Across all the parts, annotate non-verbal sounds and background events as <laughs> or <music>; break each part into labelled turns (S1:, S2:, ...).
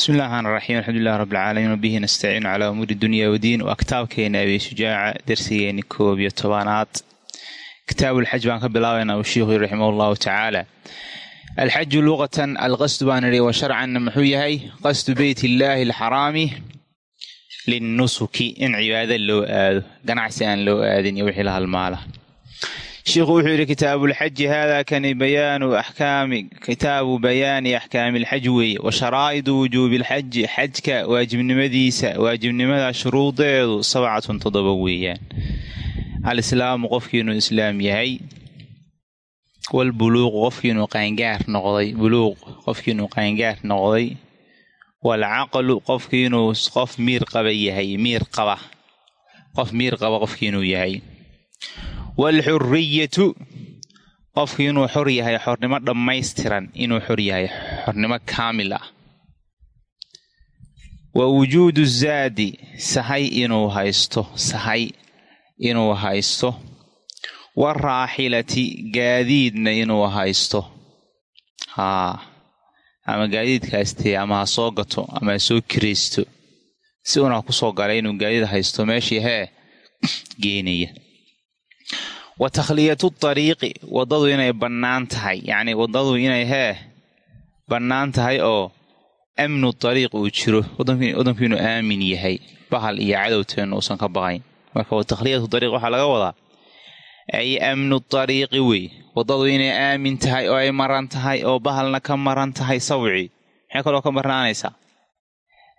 S1: bismi llahi raxmaan raxiim alxamdulilah rab alcaalamiin wabihi nastaciinu calaa umuuri dunya wadiin waa kitaabkeena abi shujaaca darsigeeni koob iyo tobanaad kitaabulxaj baan ka bilaabaynaa uu shiikhu yiri raximah llahu tacaala alxaju luqatan alqasdu baan idhi wa sharcanna muxuu yahay? Qasdu beyt illaahi alxaraami linnusuki. In cibaada loo aado ganacsi aan loo aadin iyo wixii la halmaala shiikhu wuxuu yidhi kitaabulxaji hada kani bayaanu axkaami kitaabu bayaani axkaami alxaj weeye. Wa sharaa'idu wujuubi alxaji xajka waajibnimadiisa waajibnimada shuruudeedu sabcatun toddoba weeyaan. Alislaamu qofkiinuu islaam yahay walbuluuqu qofkiinuu qaangaar noqday buluuq qofkiinuu qaangaar noqday. Waalcaqlu qofkiinuu qof miir qaba yahay miir qaba qof miir qaba qofkiinuu yahay waalxuriyatu qofki inuu xor yahay xornimo dhammaystiran inuu xor yahay xornimo kaamil ah wa wujuudu zaadi sahay inuu haysto sahay inuu haysto waraaxilati gaadiidna inuu haysto haa ama gaadiidkaastee ama ha soo gato ama ha soo kiraysto si una ku soo galay inuu gaadiid haysto meeshii hee geenaya wa takhliyatu dariiqi waddadu inay bannaan tahay. Yacni waddadu inay hee bannaan tahay oo amnu dariiq uu jiro. Waddanku inuu aamin yahay. Bahal iyo cadowteenu uusan ka baqayn. Marka wa takhliyatu dariiq waxaa laga wadaa ay amnu dariiqi wey. Waddadu inay aamin tahay oo ay maran tahay oo bahalna ka maran tahay sawci. Maxay kaloo ka marnaanaysaa?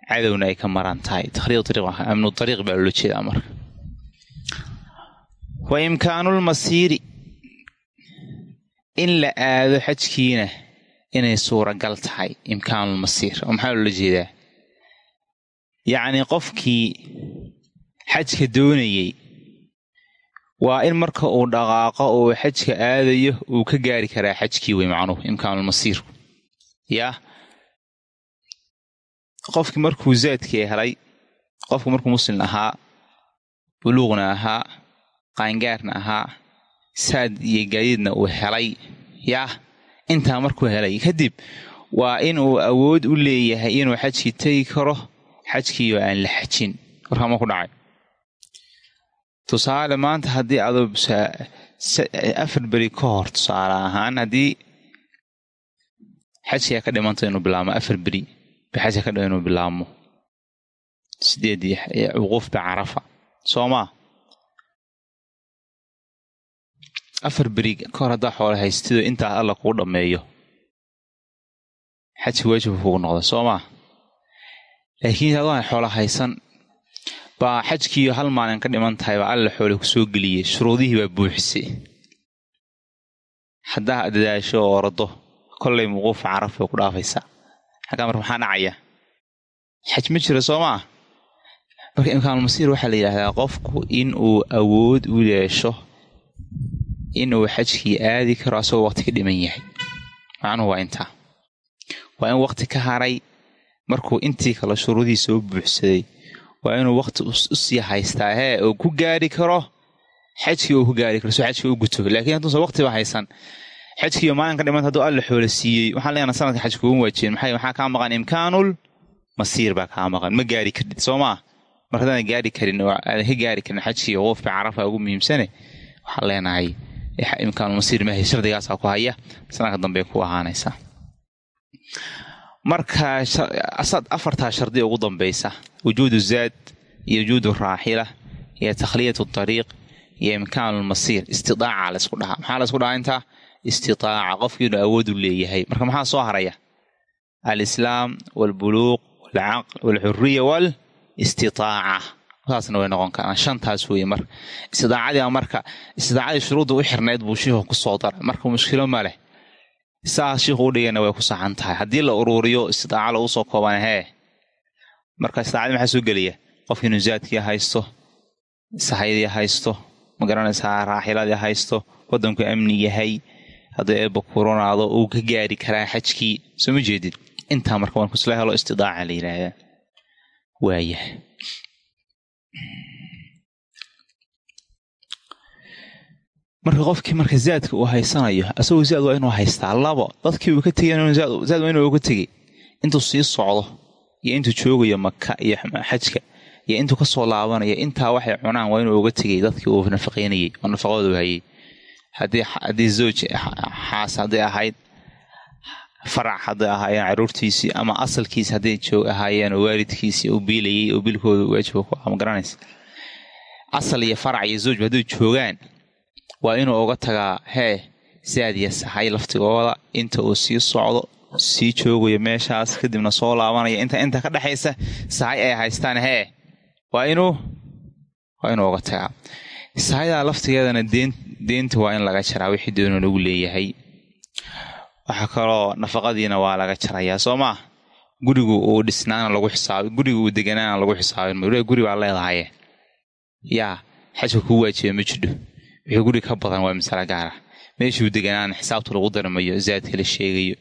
S1: Cadowna ay ka maran tahay. Takhliyatu dariiq amnu dariiq baa loola jeedaa marka wa imkaanulmasiiri in la aado xajkiina inay suuragal tahay imkaanulmasiir oo maxaa loola jeedaa? Yacnii qofkii xajka doonayey waa in marka uu dhaqaaqo uu xajka aadayo uu ka gaari karaa xajkii wey macnuhu imkaanulmasiirku yaa qofkii markuu zaadkii helay qofku markuu muslim ahaa buluuqna ahaa qaangaarna ahaa saad iyo gaadiidna uu helay. Yah intaa markuu helay kadib waa inuu awood u leeyahay inuu xajkii tegi karo xajkiioo aan la xajin. Warkama ku dhacay. Tusaale maanta haddii adoo afar beri ka hor tusaale ahaan haddii xajkaa ka dhimanta inuu bilaabmo afar beri ba xajka ka dhima inuu bilaabmo sideedii cuquufba carafa. Soo maa afar beri ka hor haddaa xoola haystido intaas alla kuu dhammeeyo xajka waajibka kugu noqda soo maa laakiin adoon xoola haysan baa xajkiiyo hal maalin ka dhiman tahay baa alla xoole ku soo geliyey shuruudihii baa buuxisay. Haddaa dadaasho oo orado kollay muquufa caraf bay ku dhaafaysaa xaggaa marka maxaa dhacaya? Xaj ma jiro soo maa marka imkaanulmasiir waxaa la yidhaahdaa qofku inuu awood u yeesho inuu xajkii aadi karo asagoo waqti ka dhiman yahay. Macnuhu waa intaa. Waa in waqti ka haray markuu intii kale shuruudihii soo buuxsaday waa inuu waqti u sii haystaa hee oo ku gaari karo? Xajkii uu ku gaari karo soo xajkii u guto laakiin hadduusan waqtiba haysan xajkiiyo maalinka dhimanta hadduu alla xoola siiyey waxaan leenaha sanadka xaj kuuma waajibin maxay maxaa kaa maqan? Imkaanul masiir baa kaa maqan. Ma gaari karid soo maa marka hadaadan gaari karin oo aadan ka gaari karin xajkii qoofka carafa ugu muhiimsane waxaan leenahay imkaanulmasiir maahay shardigaasaa ku haya. Afartaa shardi ugu dambaysa. Wujuudu zaad iyo wujuudu raaxila iyo takhliyatu dariiq iyo imkaanulmasiir istidaaca laysku dhahaa. Maxaa laysku dhahaa intaa? Istitaaca qofkii inuu awoodu leeyahay. Marka maxaa soo haraya? Alislaam walbuluuq walcaql walxuriya wal istitaaca saasna way noqon karaan. Shantaas weeye marka. Istidaacadii marka istidaacadii shuruudda u xirnayd buu shiikhu ku soo daray. Marka mushkilo ma leh. Saas shiikhu u dhigana way ku saxan tahay. Haddii la uruuriyo istidaaca lagu soo kooban hee. Marka istidaacadii maxaa soo gelaya qofki inuu zaadkii haysto sahaydii haysto ma garanaysaa raaxiladii haysto waddanku amni yahay hadduu eebba kuronaado uu ka gaari karaa xajkii. Soo ma jeedid intaa marka waan kusla istidaaca la yidhaahdaa waaya marka qofkii marka zaadka uu haysanayo asagoo zaad waa inuu haystaa labo dadkii uu ka tegay zaad waa inuu uga tegay. Intuu sii socdo iyo intuu joogayo maka iyo xajka iyo intuu ka soo laabanayo intaa waxay cunaan waa inuu uga tegay dadkii uu nafaqeynayay oo nafaqoodu hayay. Haddii zooj xaas hadday ahayd farac hadday ahaayeen caruurtiisii ama asalkiisi hadday joog ahaayeen oo waalidkiisii uu biilayay oo bilkooda waajiba ku ah ma garanaysa? Asal iyo farac iyo zoojba hadday joogaan waa inuu uga tagaa hee saad iyo sahay laftigooda inta uu sii socdo sii joogayo meeshaas kadibna soo laabanaya inta inta ka dhexaysa sahay ay haystaan hee waa inuu waa inuu uga tagaa. Sahaydaa laftigeedana deen deenta waa in laga jaraa wixii doonoo lagu leeyahay waxaa kaloo nafaqadiina waa laga jarayaa soo maa gurigu uu dhisnaana lagu xisaab guriga uu deganaana lagu xisaabin. Guri baa leedahaye yaa xajka kuu waajiba ma jidho. Wixii guri ka badan waa masale gaara. Meeshuu deganaana xisaabta lagu darmayo zaadka la sheegayo.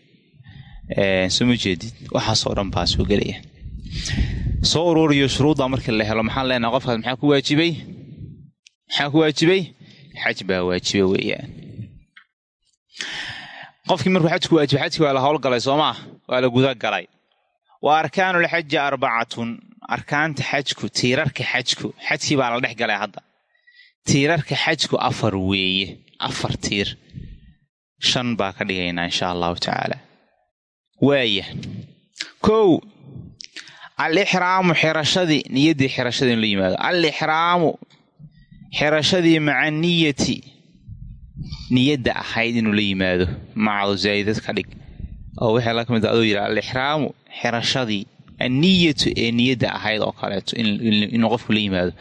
S1: Soo ma jeedid waxaasoo dhan baa soo gelaya. Soo ururiyo shuruudda markii la helo maxaan leenaha qofkaas maxaa ku waajibay? Maxaa ku waajibay? Xaj baa waajiba weeyaan qofkii markuu xajku waajiba xajkii waa la howlgalay soo maa waa la guda galay. Wa arkaanulxaji arbacatun. Arkaanta xajku tiirarka xajku xajkii baa la dhex galay hadda. Tiirarka xajku afar weeye afar tiir. Shan baa ka dhigaynaa insha allahu tacaala. Waaya kow alixraamu xirashadii niyaddii xirashadii in la yimaado. Alixraamu xirashadii maca niyati niyadda ahayd inuu la yimaado. Macdu zaa'idad ka dhig. Oo wixii la ka mid aduu yidhaha alixraamu xirashadii anniyatu ee niyadda ahayd oo kaleeto inuu qofku la yimaado.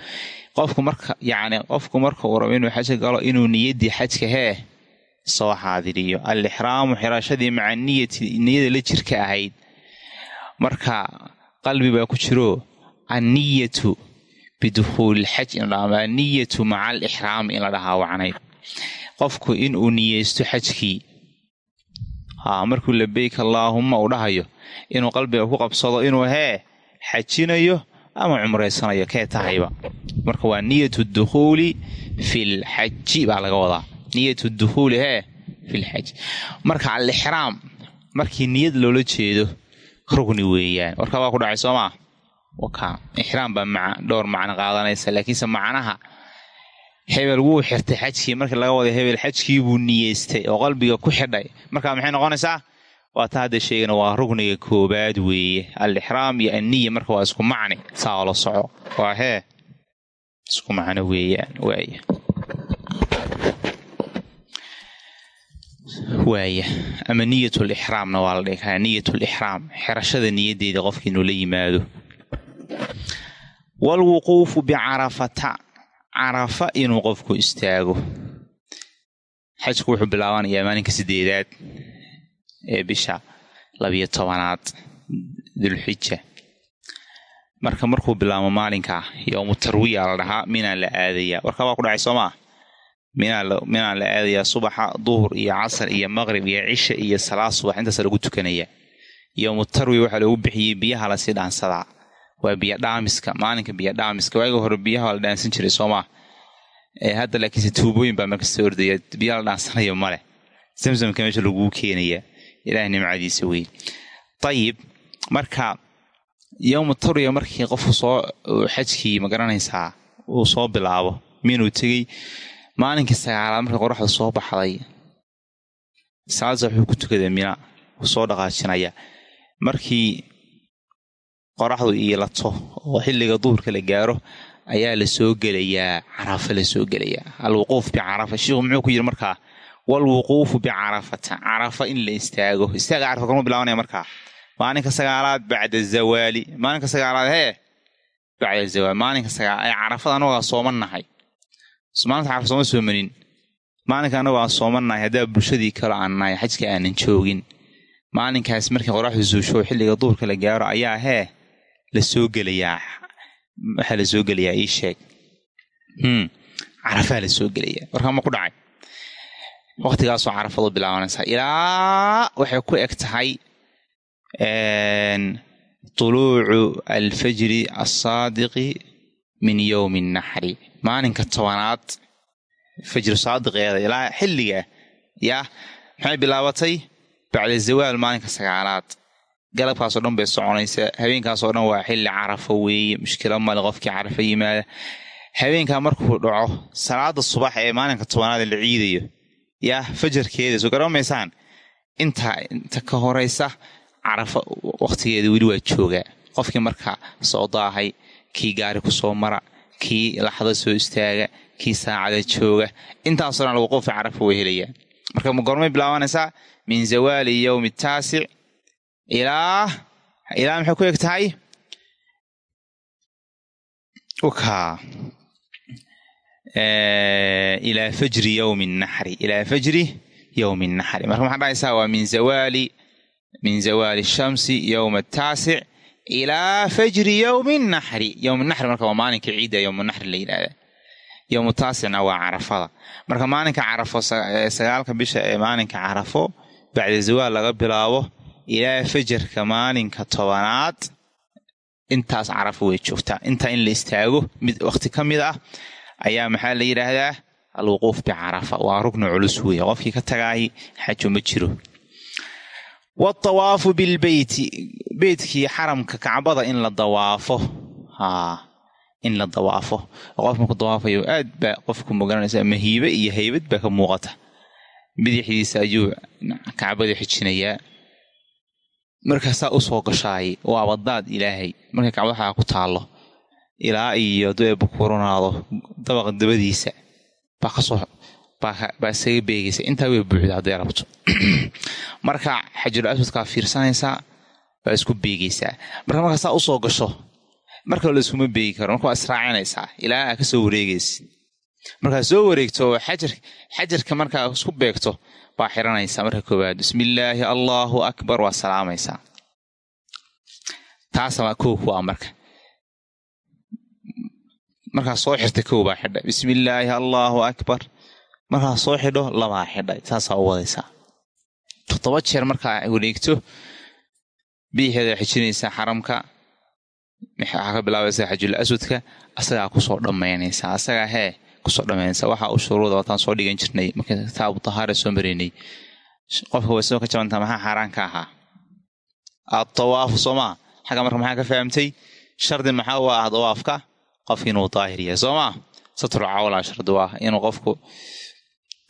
S1: Qofku marka yacni qofku marka uu rabo inuu xajka galo inuu niyaddii xajka hee soo xaadiriyo. Alixraamu xirashadii maca niyati niyada la jirka ahayd. Marka qalbi baa ku jiro anniyatu bidukhuuli lxaj in ladhaha anniyatu maca alixraami in la dhahaa wacnayd qofku inuu niyeysto xajkii. Markuu labeyk allaahumma uu dhahayo inuu qalbiga ku qabsado inuu hee xajinayo ama cumraysanayo kee tahayba. Marka waa niyatu dukhuuli filxaji baa laga wadaa. Niyatu dukhuuli hee filxaj marka alixraam markii niyad loola jeedo rugni weeyaan. Warkaa waa ku dhacay soo maa ixraam baa dhowr macno qaadanaysa laakiinse macnaha hebel wuu xirtay xajkii markii laga waday hebel xajkii buu niyeystay oo qalbiga ku xidhay. Marka maxay noqonaysaa? Waa ta hadda sheegana waa rugniga koobaad weeye. Alixraam iyo anniya marka waa isku macni saa la soco. Waa hee isku macno weeyaan waaya waaya ama niyat lixraamna waa la dhihi karaa niyat lixraam xirashada niyaddeeda qofka inuu la yimaado. Waalwuquufu bicarafata carafa inuu qofku istaago. Xajku wuxuu bilaabanayaa maalinka sideedaad ee bisha labiyo tobanaad dulxija marka markuu bilaabo maalinka yowmu tarwiya la dhahaa minaa la aadayaa. Warkaa waa ku dhacay soo maa minaa la aadayaa subaxa duhur iyo casar iyo maqrib iyo cisha iyo salaad subax intaasa lagu tukanayaa. Yowmu tarwiya waxaa loogu bixiyey biyaha la sii dhaansadaa waa biyo dhaamiska maalinka biyo dhaamiska waaga hore biyaha la dhaansan jiray soomaa hadda laakiinse tuubooyin baa markasta ordaya biyaha la dhaansanayo male zamzamka meesha laguu keenayaa ilaah nimcadiisa wey ayib marka yowmu tarwiya markii qofku soo xajkii ma garanaysaa uu soo bilaabo minuu tegey maalinkii sagaalaad markay qoraxda soo baxday salaadsa wuxuu ku tukadaa mina wuu soo dhaqaajinaya. Markii qoraxdu iilato oo xilliga duhurka la gaaro ayaa la soo gelayaa carafa la soo gelayaa. Alwuquuf bicarafa shiikhu muxuu ku yidhi markaa walwuquufu bicarafata carafa in la istaago. Istaaga carafa kalma bilaabanaya markaa maalinka sagaalaad bacda zawaali. Maalinka sagaalaad hee? Bacda zawaal maalinka sagaal carafada anagaa sooman nahay. Maalinta carafa sooma soomanin. Maalinka anagu aan sooman nahay haddaa bulshadii kale aan xajka aanan joogin. Maalinkaas markii qoraxdu suusho xilliga duhurka la gaaro ayaa hee la soo gelayaa waxaa la soo gelayaa ii sheeg. Carafaa la soo gelaya warkaa ma ku dhacay? Waqtigaasoo carafadu bilaabanaysaa ilaa waxay ku eg tahay tuluucu alfajri alsaadiqi min yowmi naxri maalinka tobanaad fajru saadiqeeda ilaa xilliga yaa maxay bilaabatay? Bacda zawaal maalinka sagaalaad galabkaasoo dhan bay soconaysaa habeenkaasoo dhan waa xilli carafo weeye mushkila male qofkii carafo yimaada. Habeenkaa markuu dhaco salaada subax ee maalinka tobanaad la ciidayo yaa fajarkeeda soo garamaysaan intaa inta ka horeysa carafa waqtigeeda weli waa joogaa. Qofkii markaa soo daahay kii gaari ku soo mara kii laxda soo istaaga kii saacada jooga intaasoo dhan lagu qofa carafa way helayaa marka ma gormay bilaabanaysaa min zawaali yowmi taasic ilaa ilaa maxay ku eg tahay ukaa ilaa fajri yowmi naxri ilaa fajri yowmi naxri marka maxaa dhahaysaa? Waa min zawaali min zawaali shamsi yowma ataasic ilaa fajri yowmi naxri yowm naxri marka waa maalinka ciidda yowm naxri la yidhahda yowmu taasicna waa carafada. Marka maalinka carafo sagaalka bisha ee maalinka carafo bacda zawaal laga bilaabo ilaa fajarka maalinka tobanaad intaas carafo way joogtaa intaa in la istaago mid waqti ka mid ah ayaa maxaa la yidhaahdaa alwuquuf bicarafa waa rugni culus weeye qofkii ka tagaay xajo ma jiro watawaafu bilbeyti beytkii xaramka kacbada in la dawaafo in la dawaafo qof marku dawaafayo aad baa qofku magaranaysa mahiibe iyo haybad baa ka muuqata bidixdiisa ayuu kacbada xijinayaa markaasaa u soo gashaay waa abadaad ilaahay. Kacbada waxaa ku taallo. Ilaa iyo hadduu eebba kuuranaado dabaqa dabadiisa baa ka soo baa isaga beegaysa. Intaa way buuxda hadday rabto. <clears throat> Marka xajul aswadkaa fiirsanaysaa baa isku beegaysaa marka markaasaa u soo gasho marka la iskuma beegi karo. Marka waa israacinaysaa ilaa aa ka soo wareegaysa. Markaa soo wareegto xajar xajarka markaa isku beegto baa xiranaysaa. Marka koowaad bismillaahi allaahu akbar. Waa salaamaysaa. Taasama kow ku ah marka. Markaa soo xirta kow baa xidha bismillaahi allaahu akbar. Markaa soo xidho labaa xidhay. Saasaa u wadaysaa. Toddoba jeer markaa wareegto biixeeda xijinaysaa xaramka. Waxaa ka bilaabaysaa xajul aswadka. Asagaa ku soo dhammaynaysaa asagaa hee ku soo dhammaynaysaa waxaa u shuruuda wataan soo dhigan jirnay. Marka kitaabu tahaara soo maraynay qofka way soo ka jabantaa maxaa xaaraan ka ahaa? Adawaafu soo maa xagga marka maxaa ka fahamtay? Shardi maxaa u ah dawaafka qofki inuu daahir yahay soo maa satru cawlaa shardi u inuu qofku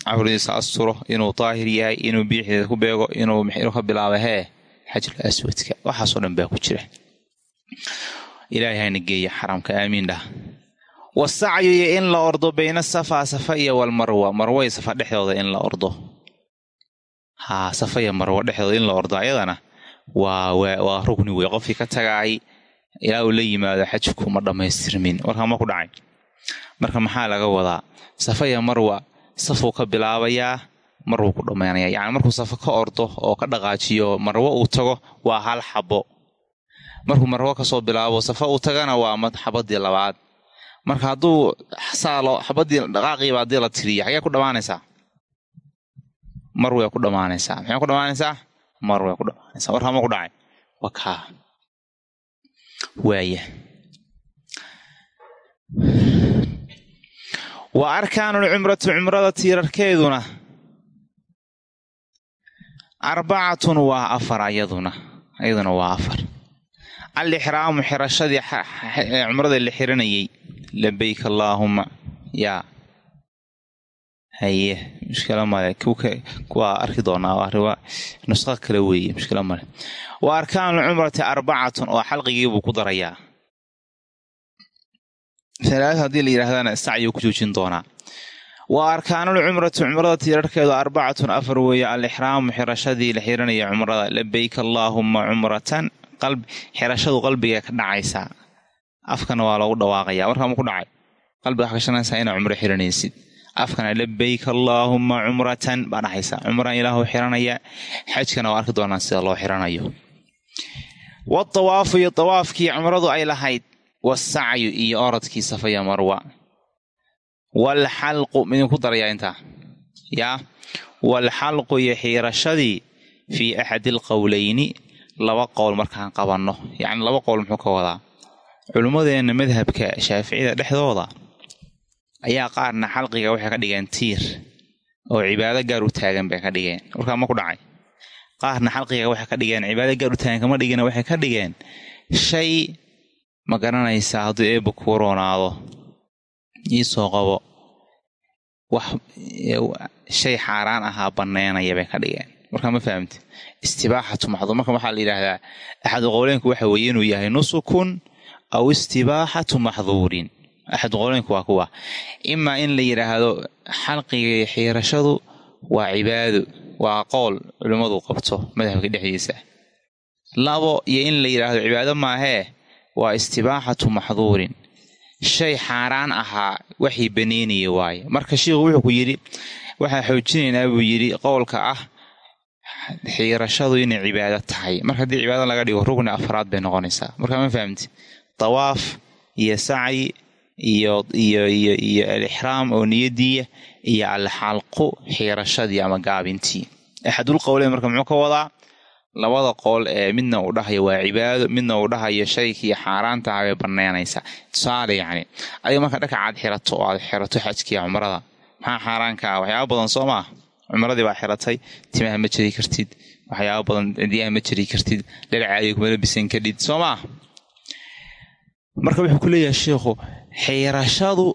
S1: cawradiisa asturo inuu daahir yahay inuu biixdeeda ku beego inuu inuu ka bilaabo hee xajul aswadka. Waxaasoo dhan baa ku jira. Ilaahay hayna geeya xaramka. Aamiin dhah wasacyu iyo in la ordo bayna safaa safa iyo walmarwa marwa. Iyo safa dhexdooda in la ordo. Haa safa iyo marwa dhexdooda in la ordo ayadana waa waa rugni wey qofkii ka tagaay ilaa uu la yimaado xajku ma dhammaystirmin. Warkaa ma ku dhacay. Marka maxaa laga wadaa? Safa iyo marwa safuu ka bilaabayaa marwuu ku dhammaynaya yacni markuu safa ka ordo oo ka dhaqaajiyo marwo uu tago waa hal xabo. Markuu marwo ka soo bilaabo safa uu tagana waa xabadii labaad marka hadduu saalo xabadii dhaqaaqiiba haddii la tiriyo xagee ku dhammaanaysaa? Mar way ku dhammaanaysaa. Maxay ku dhammaanaysaa? Mar way ku dhammaanaysaa. Warkaa ma ku dhacay? Waa kaa waaya wa arkaanulcumratu cumrada tiirarkeeduna arbacatun waa afar ayaduna ayaduna waa afar alixraamu xirashadii cumrada la xiranayay. Labayk allaahuma yaa haye. Mushkila male. Kuwaa arki doonaa waa nusqa kale weeye mushkila male. Wa arkaanulcumrati arbacatun oo xalqigiibuu ku darayaa. Alaad haddii la yidhahdana sacyuu ku joojin doonaa. Wa arkaanulcumrati cumrada tiirarkeedu arbacatun afar weeye alixraamu xirashadii la xiranaya cumrada. Labayk allaahuma cumratan xirashadu qalbiga ka dhacaysaa afkana waa loogu dhawaaqaya. Warkaa ma ku dhacay? Qalbiga waxaa kashanaysaa inaa cumro xiranaysid. Afkana labayk allaahuma cumratan baa dhacaysaa cumran ilaahu xiranaya xajkana waa arki doonaa sida loo xiranayo. Watawaafu iyo tawaafkii cumradu ay lahayd wasacyu iyo orodkii safaya marwa. Waalxalqu midinku darayaa intaa yaa waalxalqu iyo xiirashadii fii axadi alqowleyni laba qowl markaan qabanno yacni laba qowl muxuu ka wadaa? Culimmadeenna madhabka shaaficida dhexdooda ayaa qaarna xalqiga waxay ka dhigeen tiir oo cibaado gaar u taagan bay ka dhigeen. Warkaa ma ku dhacay. Qaarna xalqiga waxay ka dhigeen cibaado gaar u taagan kama dhigina waxay ka dhigeen. Shay ma garanaysaa hadduu eebba kuu roonaado iisoo qabo. Wax shay xaaraan ahaa bannaynaya bay ka dhigeen markaa ma fahamti istibaaxatu maxduur waxaa la yidhaahdaa axadu qowleynku waxa weeye inuu yahay nusukun aw istibaaxatu maxduurin. Axadu qowleynku waa kuwa. Imaa in la yidhaahdo xalqiga iyo xiirashadu waa cibaado waa qool culimmadu qabto madhabka dhexdiisa. Labo iyo in la yidhaahdo cibaado maahee waa istibaaxatu maxduurin. Shay xaaraan ahaa waxii baneynaya waaye. Marka shiikhu wuxuu ku yidhi waxaan xoojinaynaa buu yidhi qowlka ah xiirashadu inay cibaado tahay. Marka haddii cibaado laga dhigo rugni afraad bay noqonaysaa. Markaa ma fahamti? Dawaaf iyo sacyi iyo iyo iyo iyo alixraam oo niyadiiya iyo alxalqu xiirashadii ama gaabintii. Axadul qowleyn marka muxuu ka wadaa? Labada qool ee midna uu dhahayo waa cibaado midna uu dhahayo shaykii xaaraantaha bay banaynaysaa tusaale yacni adiga marka dhaka aad xirato oo aad xirato xajkiiya cumrada maxaa xaaraanka ah? Waxyaaba badan soo maa cumradii baa xiratay timaha ma jeri kartid waxyaaba badan diyaha ma jeri kartid dhalacaadiga kuma labisan kadhid soo maa marka wuxuu ku leeyahay sheikhu xiirashadu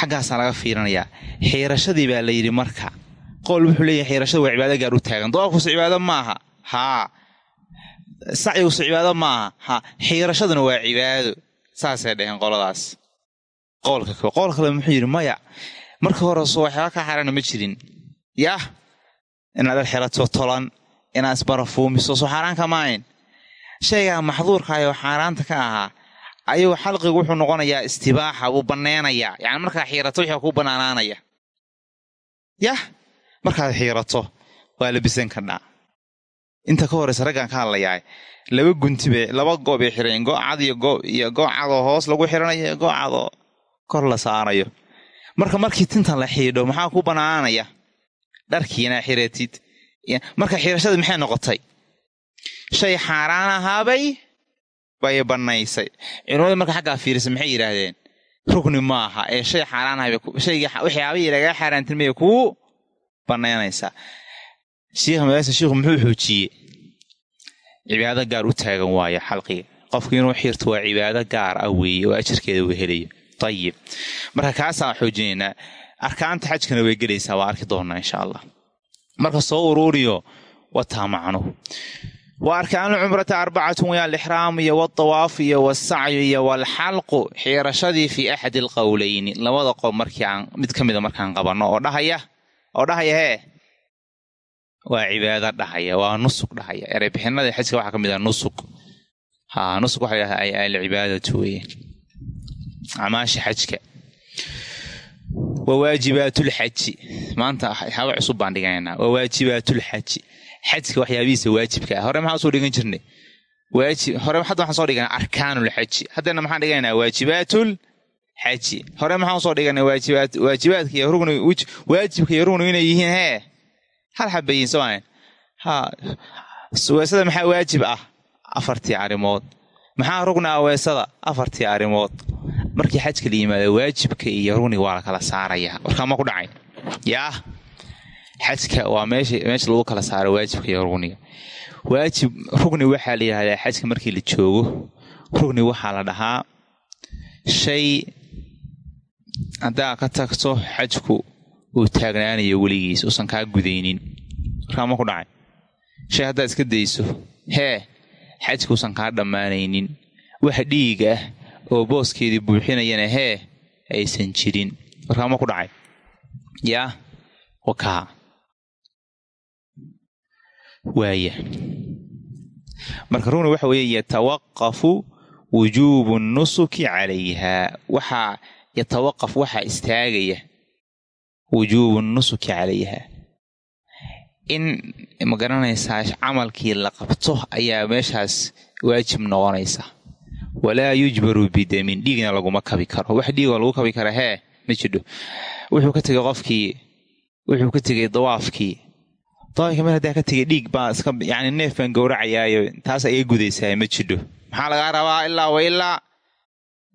S1: xaggaasaa laga fiirinayaa xiirashadii baa la yidhi marka qowl wuxuu leeyahay xiirashada waa cibaado gaar u taagan dawaafkusu cibaado maaha haa sacyigusu cibaado maaha ha xiirashaduna waa cibaado saasay dhaheen qoladaas qowlka qowl kale muxuu yidhi maya marka hore soo waxyaaba ka xaaraana ma jirin. Yah inaad ad xirato tolan inaad isbarafuumiso soo xaaraanka maayn shaygaa maxduurkaayoo xaaraanta ka ahaa ayuu xalqigu wuxuu noqonayaa istibaaxa wuu banneynayaa yacni markaa xiirato wixii kuu bannaanaanaya. Yah markaad xiirato waa labisan kardhaa inta ka horeysa raggaan ka hadlayaa laba guntibe laba goobay xireen. Go cad iyo iyo go hoos lagu xiranayo go cadoo kor la saarayo marka markii tintan la xiidho maxaa ku bannaananaya dharkiina xiratid marka xiirashadii maxay noqotay? Shay xaaraan ahaabay bay bannaysay. Culimadii marka xaggaa fiirisa maxay yidhaahdeen? Rugni maaha ee shay xaaraan ahabay waxyaabahii lagaa xaaraantilmaya kuu banaynaysaa shiikha madaasa shiikhu muxuu xoojiyey? Cibaado gaar u taagan waayo xalqiga qofku inuu xirto waa cibaado gaar ah weeye oo ajarkeeda uu helayo ayib marka kaasaan xoojinaynaa arkaanta xajkana way gelaysaa waa arki doonaa insha allah marka soo uruuriyo wataa macnuhu wa arkaanu cumrata arbacatun way alixraam iyo wadawaaf iyo wasacyu iyo walxalqu xiirashadii fii axadi alqowleyni labada qob markii aan mid ka mida markaan qabanno oo dhahaya oo dhahaya hee waa cibaado dhahaya waa nusug dhahaya ereybixinada xajka waxaa ka mid ah nusug ha nusug waxa weye acmaasha xajka. Wa waajibaatulxaji maanta waxyaaba cusub baan dhiganaynaa wa waajibaatulxaji xajka waxyaabihiisa waajibka ah. Hore maxaan u soo dhigan jirnay? Hore hadda waxaan soo dhiganaa arkaanulxaji haddana maxaan dhiganaynaa waajibaatul xaji hore maxaan u soo dhiganay waajibaad waajibaadka iyo rugni waajibka iyo rugnigu inay yihiin hee? Hal xabayin sooma ha weesada maxaa waajib ah? Afartii arrimood. Maxaa rugni ah weesada? Afartii arrimood markii xajka la yimaado waajibka iyo rugniga waa la kala saarayaa warkaa ma ku dhacay? Yaah xajka waa meesha lagu kala saaro waajibka iyo rugniga waajib rugni waxaa la yidhahdaa xajka markii la joogo rugni waxaa la dhahaa shay haddaa ka tagto xajku uu taagnaanayo weligiis uusan kaa gudaynin. Markaa ma ku dhacay? Shay haddaad iska dayso hee xajka uusan kaa dhammaanaynin. Waxa dhiiga ah oo booskeedii buuxinayana hee aysan jirin. Markaa ma ku dhacay. Yaa wakaa waaya marka rugni waxa weeye yatawaqafu wujuubu nusuki calayha. Waxaa yatawaqaf waxaa istaagaya wujuubu nusuki calayha. In ma garanaysaa camalkii la qabto ayaa meeshaas waajib noqonaysa walaa yujbaru bidamin dhiigna laguma kabi karo. Wax dhiigoo lagu kabi kara hee ma jidho. Wuxuu ka tegay qofkii wuxuu ka tegay dawaafkii. Dawaafkii mar haddaa ka tegay dhiig baa iska yani neef baan gowracayaayo taas ayay gudaysaa ma jidho. Maxaa lagaa rabaa ilaa wa ilaa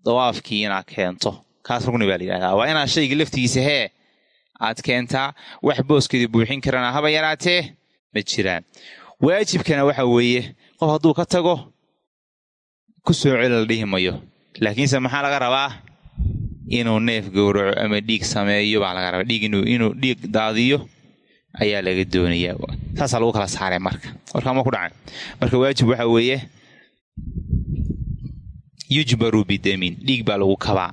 S1: dawaafkii inaad keento. Kaas rugni baa la yidhahdaa waa inaad shayga laftigiisa hee aad keentaa wax booskeeda buuxin karana haba yaraatee ma jiraan. Waajibkana waxa weeye qof hadduu ka tago ku soo celi la dhihi mayo. Laakiinse maxaa laga rabaa? Inuu neef gowraco ama dhiig sameeyo baa laga rabaa. Dhiig inuu dhiig daadiyo ayaa laga doonayaa. Saasaa lagu kala saaray marka. Warkaama ku dhacay marka waajib waxa weeye yujbaru bidamin. Dhiig baa lagu kabaa.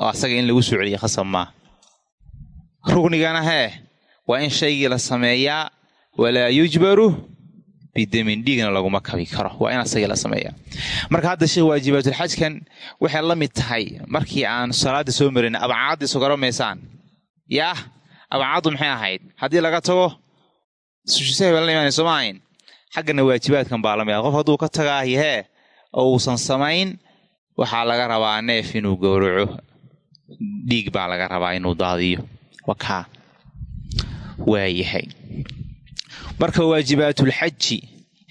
S1: Oo asaga in lagu soo celiya khasab maa rugnigana hee waa in shaygii la sameeyaa. Walaa yujbaru bidamin dhiigna laguma kabi karo. Waa in asagii la sameeyaa. Marka hadda sheekh waajibaatulxajkan waxay la mid tahay markii aan salaada soo marin abcaadda isu garamaysaan yaah abcaaddu maxay ahayd? Haddii laga tago ahayn? Xaggana waajibaadkan baa la mid ah. Qof hadduu ka tagaahi hee oo uusan samayn waxaa laga rabaa neef inuu gowraco. Dhiig baa laga rabaa inuu daadiyo. Wakaa waayahay marka waajibaatulxaji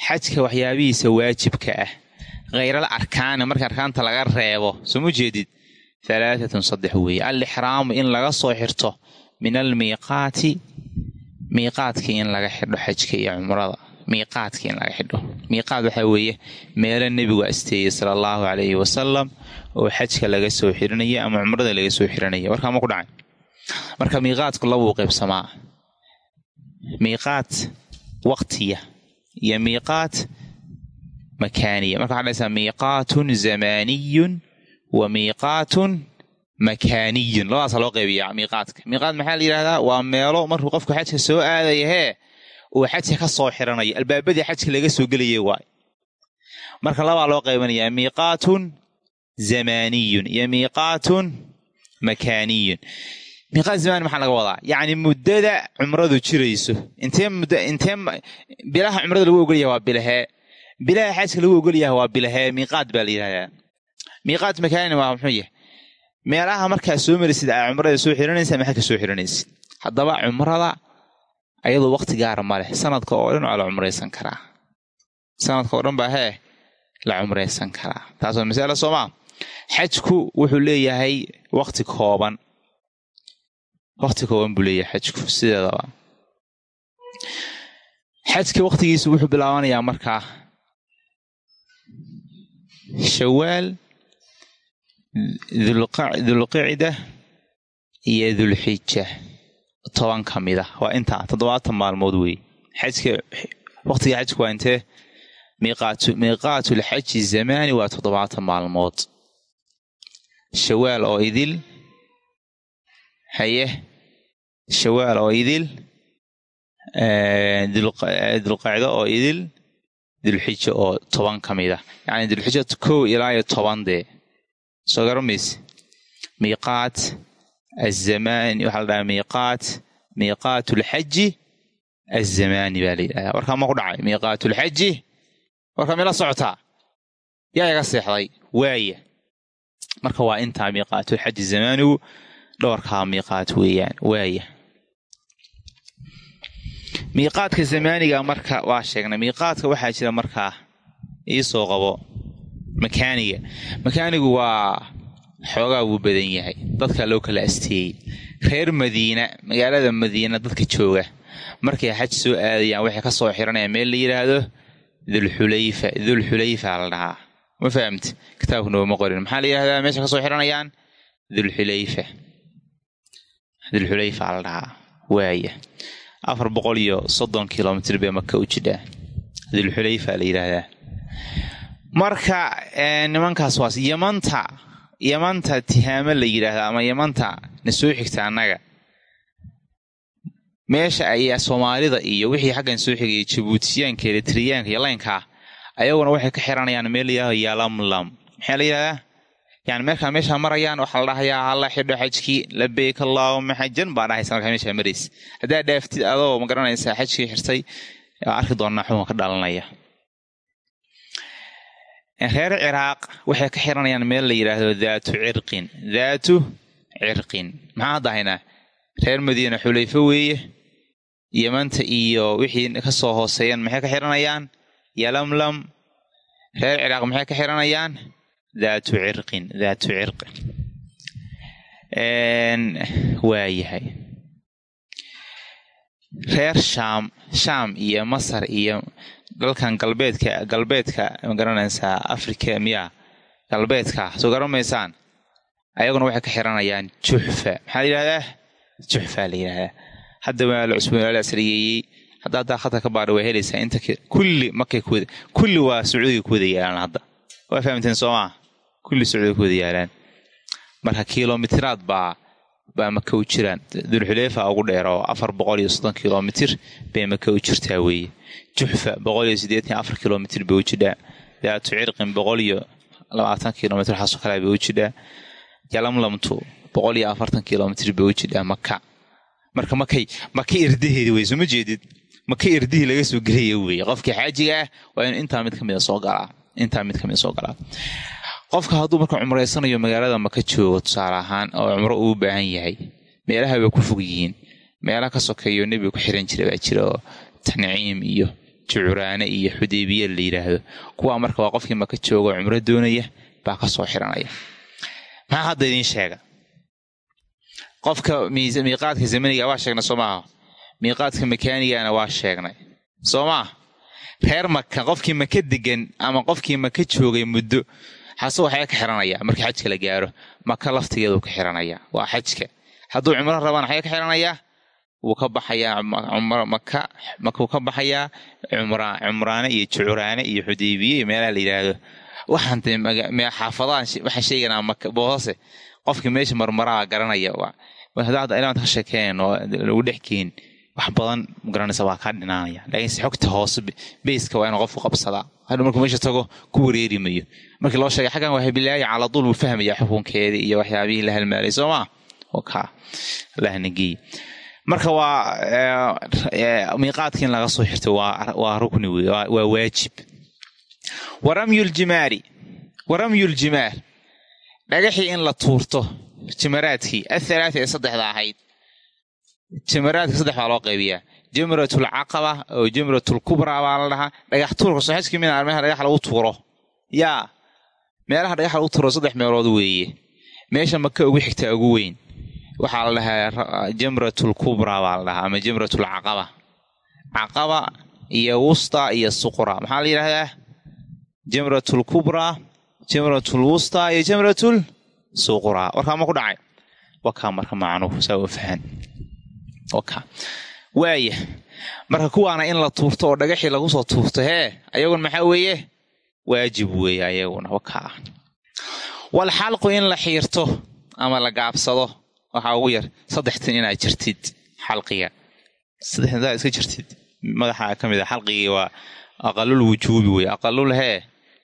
S1: xajka waxyaabihiisa waajibka ah. Khayral arkaani marka arkaanta laga reebo soo mu jeedid? Halaatatun saddex weeye. Alixraamu in laga soo xirto min almiiqaati miiqaadkii in laga xidho xajka iyo cumrada. Miiqaadkii in laga xidho. Miiqaad waxaa weeye meelo nebigu asteeyey sala allahu calayhi wasalam oo xajka laga soo xirinaya ama cumrada laga soo xirinaya warkaa ma ku dhacay? Marka miiqaadku labuu qaybsamaa miiqaat waqtiya iyo miiqaat makaaniya marka waxaa dhahaysaa miiqaatun zamaaniyun wa miiqaatun makaaniyun labadaasa loo qaybiyaa miiqaadka miiqaat maxaa la yidhahdaa waa meelo markuu qofku xajka soo aadaya hee uu xajka ka soo xiranayo albaabadii xajka laga soo gelayay waay marka labaa loo qaybanayaa miiqaatun zamaaniyun iyo miiqaatun makaaniyun miiqaat zamani maxaa laga wadaa? Yacni muddada cumradu jirayso. Intee muddo intee bilaha cumrada lagu ogolyaha waa bilahee bilaha xajka lagu ogolyaha waa bilahee miiqaat baa la yidhahdaa. Miiqaat makaanina waa muxuu yahay? Meelaha markaa soo marisid aa cumrada soo xiranaysa ama xajka soo xiranaysid haddaba cumrada ayadoo waqti gaara ma leh. Sanadka oo dhan waa la cumraysan karaa. Sanadka oo dhan baa hee la cumraysan karaa. Taas waa masala soomaa xajku wuxuu leeyahay waqti kooban waqti kooban buu leeyahay xajku. Sideedaba xajka waqtigiisu wuxuu bilaabanayaa markaa shawaal dulqicda iyo dulxija toban ka mid ah. Waa intaa toddobaatan maalmood wey xajka waqtiga xajku waa intee? Miiqaatulxaji zamaani waa toddobaatan maalmood. Shawaal oo idil haye shawaal oo idil dulqacdo oo idil dulxijo oo toban ka mid ah yacni dulxijo kow ilaa iyo toban dee soo garamayse miiqaat azamaani waxaa la dhahaa miiqaat miiqaatulxaji azamaani baa la yidhahdaa warkaa ma ku dhacay miiqaatulxaji warkaa mila socotaa yaa iga seexday waaya marka waa intaa miiqaatulxaji zamaanigu dhowrkaa miiqaat weeyaan waaya miiqaadka zamaaniga marka waa sheegnay. Miiqaadka waxaa jira markaa iisoo qabo makaaniga. Makaanigu waa xoogaa wuu badan yahay. Dadka loo kala asteeyey reer madiina magaalada madiina dadka jooga. Markay xaj soo aadayaan waxay ka soo xiranayaan meel la yidhaahdo dulxulayfa dulxulayfa la dhahaa. Ma fahamte kitaabku nooma qorin. Maxaa la yidhahdaa meesha ka soo xiranayaan? Dulxulayfa dulxulayfa la dhahaa. Waaya afar boqol iyo soddon kilomitr bay maka u jidhaa. Dulxulayfa la yidhaahdaa marka nimankaas waas yamanta yamanta tihaamo la yidhaahda ama yamanta na soo xigta annaga. Meesha ayaa soomaalida iyo wixii xaggan soo xigaya jabuutiyaanka eritriyaanka iyo laynkaa ayaguna waxay ka xiranayaan meel yalamlam. Maxaa la yidhahdaa yani markaa meeshaa marayaan waxaa la dhahayaa hala xidho xajkii labeyk allaahuma xajan baa dhahaysa markaa meeshaa maraysa haddaa dhaaftid adoo ma garanaysaa xajkii xirtay arki doonaa xukun ka dhalanaya. Reer ciraaq waxay ka xiranayaan meel la yidhaahdo daatu cirqin. Daatu cirqin. Maxaa hadda haynaa reer madiina xulayfo weeye yamanta iyo wixii ka soo hooseeyaan maxay ka xiranayaan? Yalamlam. Reer ciraaq maxay ka xiranayaan daatu cirqin daatu cirqin waayahay reer shaam shaam iyo masar iyo dalkan galbeedka galbeedka ma garanaysaa africa miya galbeedka soo garamaysaan ayaguna waxay ka xiranayaan juxfa maxaa la yidhahdaa? Juxfa la yidhahdaa. Hadda waa la cusboon la asriyeeyey. Hadda haddaa khadka ka baadha waa helaysaa. Inta kulli markay kuwada kulli waa sacuudiga ku wada hadda. Waa fahamteen soo maa kulli sacuudiga ku wada yaalaan marka kilomitiraad baa baa maka u jiraan. Dulxuleefa ugu dheer oo afar boqol iyo soddon kilomitir bay maka u jirtaa weeye. Juxfa boqol iyo siddeetan afar kilomitir bay u jidhaa daatu cirqin boqol iyo labaatan kilomitr waxaasoo kale bay u jidhaa yalamlamtu boqol iyo afartan kilomitr bay u jidhaa maka marka makay maka irdaheedi wey sooma jeedid? Maka irdihii laga soo gelaya weeye. Qofkii xaajiga ah waa inuu intaa mid kamida soo galaa. Intaa mid kamida soo galaa qofka hadduu marka cumraysanayo magaalada maka joogo tusaale ahaan oo cumro uu baahan yahay meelaha way ku fog yihiin. Meelaha ka sokeeyo nebiga ku xiran jira baa jira oo tanciim iyo jucuraane iyo xudeybiye la yidhaahdo kuwaa marka waa qofkii maka jooga oo cumro doonaya baa ka soo xiranaya. Maxaa hadda idiin sheega? Qofka miiqaadka zamaniga waa sheegnay soo maaha? Makaanigana waa sheegnay soo maa reer maka qofkii maka degan ama qofkii maka joogay muddo hase waxaa ka xiranayaa markii xajka la gaaro maka laftigeedu ka xiranayaa waa xajka. Hadduu cumro rabana waxay ka xiranayaa wuu ka baxayaa maka makuu ka baxayaa cumraane iyo jucuraane iyo xudeybiye iyo meelaha la yidhaahdo waxaan xaafadahan waxaan sheeganaa boosase qofkii meesha marmaraa garanaya hadda ilaanta ka sheekeen oo lagu dhex keen wax badan magaranaysa waa kaa dhinaanaya. Laakiinse xogta hoose beyska waa inuu qofku qabsadaa hadha markuu meesha tago ku wareeri mayo. Markii loo sheegay xaggan waa bilaaya caladuul buu fahmaya xukunkeedii iyo waxyaabihii la halmaalay soo maa ka lahnagiy marka waa miiqaadka laga soo xirto waa rukni wey waa waajib. Waramyuljimaari waramyuljimaar dhagaxii in la tuurto jimaraadkii athalaata ee saddexda ahayd jimaraadka saddex baa loo qaybiyaa. Jamratul caqaba oo jamratul kubraa baa la dhahaa. Dhagax tuurka xajkii mina meelaha dhagax lagu tuuro. Yaa meelaha dhagax lagu tuuro saddex meelood weeye. Meesha maka ugu xigtaa ugu weyn. Waxaa la dhahaa jamratul kubraa baa la dhahaa ama jamratul caqaba. Iyo wusta iyo suqra. Maxaa la yidhahdaa jamratul kubraa jamratul wusta iyo jamratul suqraa warkaa ma ku dhacay? Wakaa marka macnuhu saa u fahan waaya marka kuwaana in la tuurto oo dhagaxii lagu soo tuurto hee ayaguna maxaa weeye? Waajib weeye ayaguna wakaa wal in la xiirto ama la gaabsado waxaa ugu yar saddextan inaad jirtid xalqiga. Saddextan iska jirtid. Madaxa ka mid a xalqigii waa aqalul wujuubi wey aqalul hee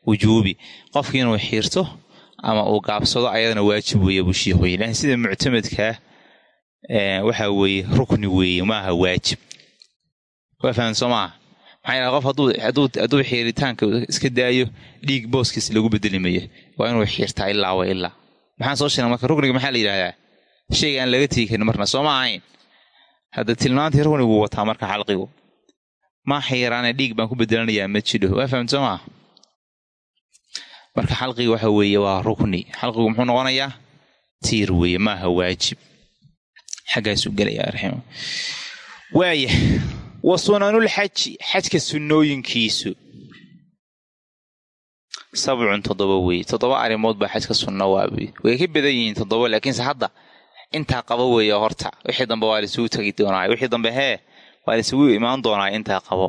S1: wujuubi. Qofki inuu xiirto ama uu gaabsado ayadana waajib weeye buu shiikhuyey laakiin sida muctamadkaa waxaa weeye rukni weeye maaha waajib. Waa fahan soo maxaa yidhaha qof hadduu xiiritaanka iska daayo dhiig booskiis lagu bedeli mayo. Waa inuu xiirtaa ilaa wa ilaa. Maxaan soo sheegnay marka rukniga maxaa la yidhahdaa? Shayga aan laga tegi karin marna soo ma ahayn. Hadda tilmaantii ruknigu wataa marka xalqigu. Ma xiiraane dhiig baan ku bedelanayaa ma jidho. Waa fahamta soo marka xalqiga waxa weeye waa rukni. Xalqigu muxuu noqonayaa? Tiir weeye maaha waajib xaggaasuu gelayaa raxima waaya wa sunanulxaji xajka sunnooyinkiisu. Sabcun toddoba weeye toddoba arrimood baa xajka sunno waabuy way ka badan yihiin toddoba laakiinse hadda intaa qabo weeye horta. Wixii dambe waa laisugu tegi doonaa wixii dambe hee waa laisugu imaan doonaa intaa qabo.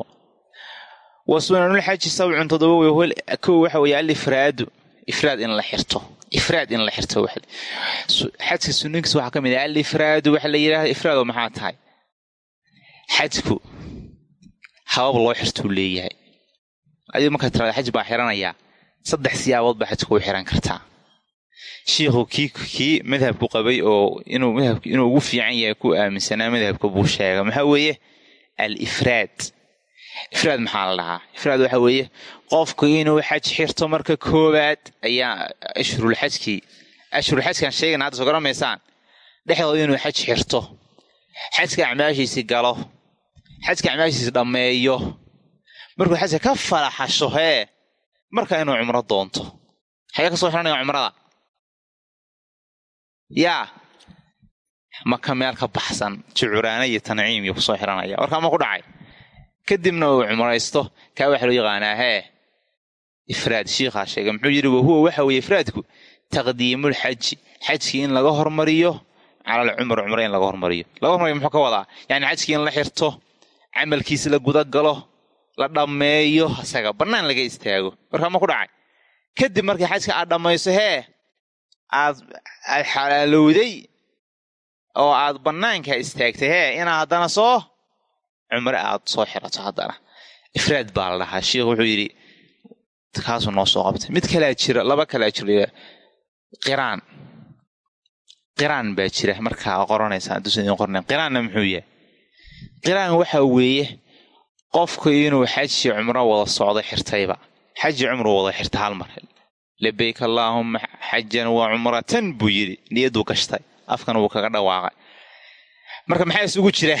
S1: Wa sunanulxaji sabcun toddoba wey kow waxa weeye alifraadu. Ifraad in la xirto ifraad in la xirto xajka sunooyinkiisa waxaa ka mid ah alifraadu waxa la yidhahda ifraado maxaa tahay xajku habab loo xirtuu leeyahay adigu markaa tirada xaj baa xiranayaa saddex siyaabood baa xajka u xiran kartaa shiikhu kii kii madhabku qabay oo inuu madhab inuu ugu fiican yahay ku aaminsanaa madhabka buu sheega maxaa weeye al ifraad maxaa la dhahaa ifraad waxa weeye qofku inuu xaj xirto marka koowaad ayaa ashhurulxajkii ashhurulxajkaan sheegana hadda soo garamaysaan dhexdooda inuu xaj xirto xajka acmaashiisi galo xajka acmaashiisi dhammeeyo. Markuu xajka ka falaxasho hee markaa inuu cumro doonto. Xagee ka soo xiranaya cumrada? Yaa maka meel ka baxsan jucuraana iyo tanciim iyo ku soo xiranaya. Warkaa ma ku dhacay kadibna uu cumraysto. Kaa waxaa loo yaqaanaa hee ifraad shiikhaa sheegay. Muxuu yidhi wahuwa waxa weeye ifraadku taqdiimulxaji xajkii in laga hormariyo cala alcumr cumre in laga hormariyo. Laga hormariyo muxuu ka wadaa? Yani xajkii in la xirto camalkiisi la gudagalo la dhammeeyo isaga bannaan laga istaago. Warkaa ma ku dhacay. Kadib markii xajka aad dhammayso hee aad aad xalaalowday oo aad bannaanka istaagtay. Hee inaa haddana soo cumre aad soo xirato haddana. Ifraad baa la dhahaa sheikhu wuxuu yidhi kaasuu noo soo qabtay. Mid kalea jira laba kalea jira qiraan. Qiraan baa jira markaa qoranaysa hadduusan idin qiraanna muxuu yahay? Qiraan waxa weeye qofku inuu xaji cumro wada socdo xirtayba. Xaji cumru wada xirta hal mar. Labayk allaahumma xajan wa cumratan buu yidhi. Niyaduu gashtay. Afkana wuu kaga dhawaaqay. Marka maxaa isugu jira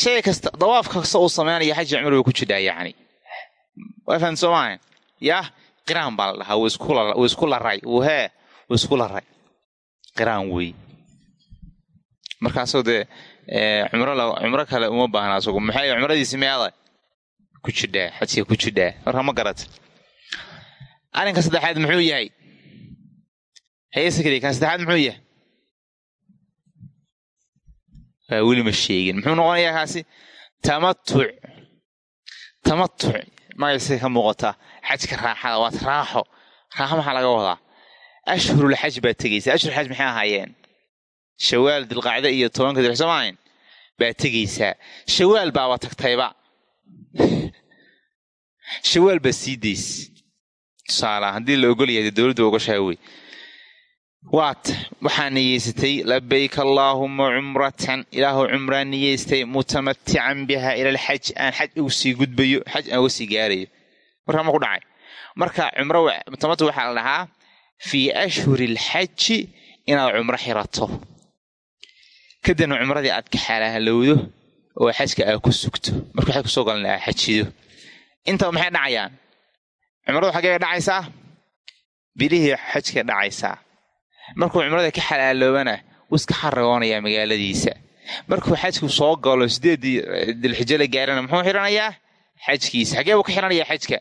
S1: shay kasta dawaaf kasta uu sameynaya xaji cumr way ku jidhaa yacni waa fahan soo maahan yaah qiraan baa la dhahaa wuu isku laray wuu hee wuu isku laray qiraan wey markaasoo dee cumro kale uma baahna asagu. Maxay cumradiisi meeda ku jidhaa xajka ku jidhaa marka ma garata arrinka saddexaad muxuu yahay? Hayesakri kan saddexaad muxuu yahay waa weli ma sheegin. Muxuu noqonayaa kaasi tamatuc tamatuc magaciisa ka muuqataa xajka raaxada waad raaxo. Raaxo maxaa laga wadaa? Ashhurul xaj baad tegaysa ashhur xaj maxay ahaayeen? Shawaal dilqacde iyo tobanka dilxsomaayn baad tegaysaa shawaal baaba tagtayba. <laughs> Shawaal baa sii days tusaala haddii la ogol yahay dowladdu ogoshaa wey waat waxaa niyeysatay labayk allaahuma cumratan. Ilaahu cumraa niyeystay mutamatican biha ila alxaj. Aan xaj ugu sii gudbayo xaj aan uga sii gaarayo. Markaa ma ku dhacay. Marka cumro mutamati waxaa la dhahaa fii ashhuri alxaji inaad cumro xirato. Kadibna cumradii aad ka xalahalowdo oo xajka aad ku sugto. Markuu xaj ku soo galan aad xajido. Intaba maxay dhacayaan? Cumradu xaggee dhacaysaa? Bilihii xajka dhacaysaa markuu cumrada ka xalaaloobana wuu iska xaragoonayaa magaaladiisa. Markuu xajku soo galo sideedii dilxijo la gaarana muxuu xiranayaa? Xajkiisa. Xagee buu ka xiranayaa xajka?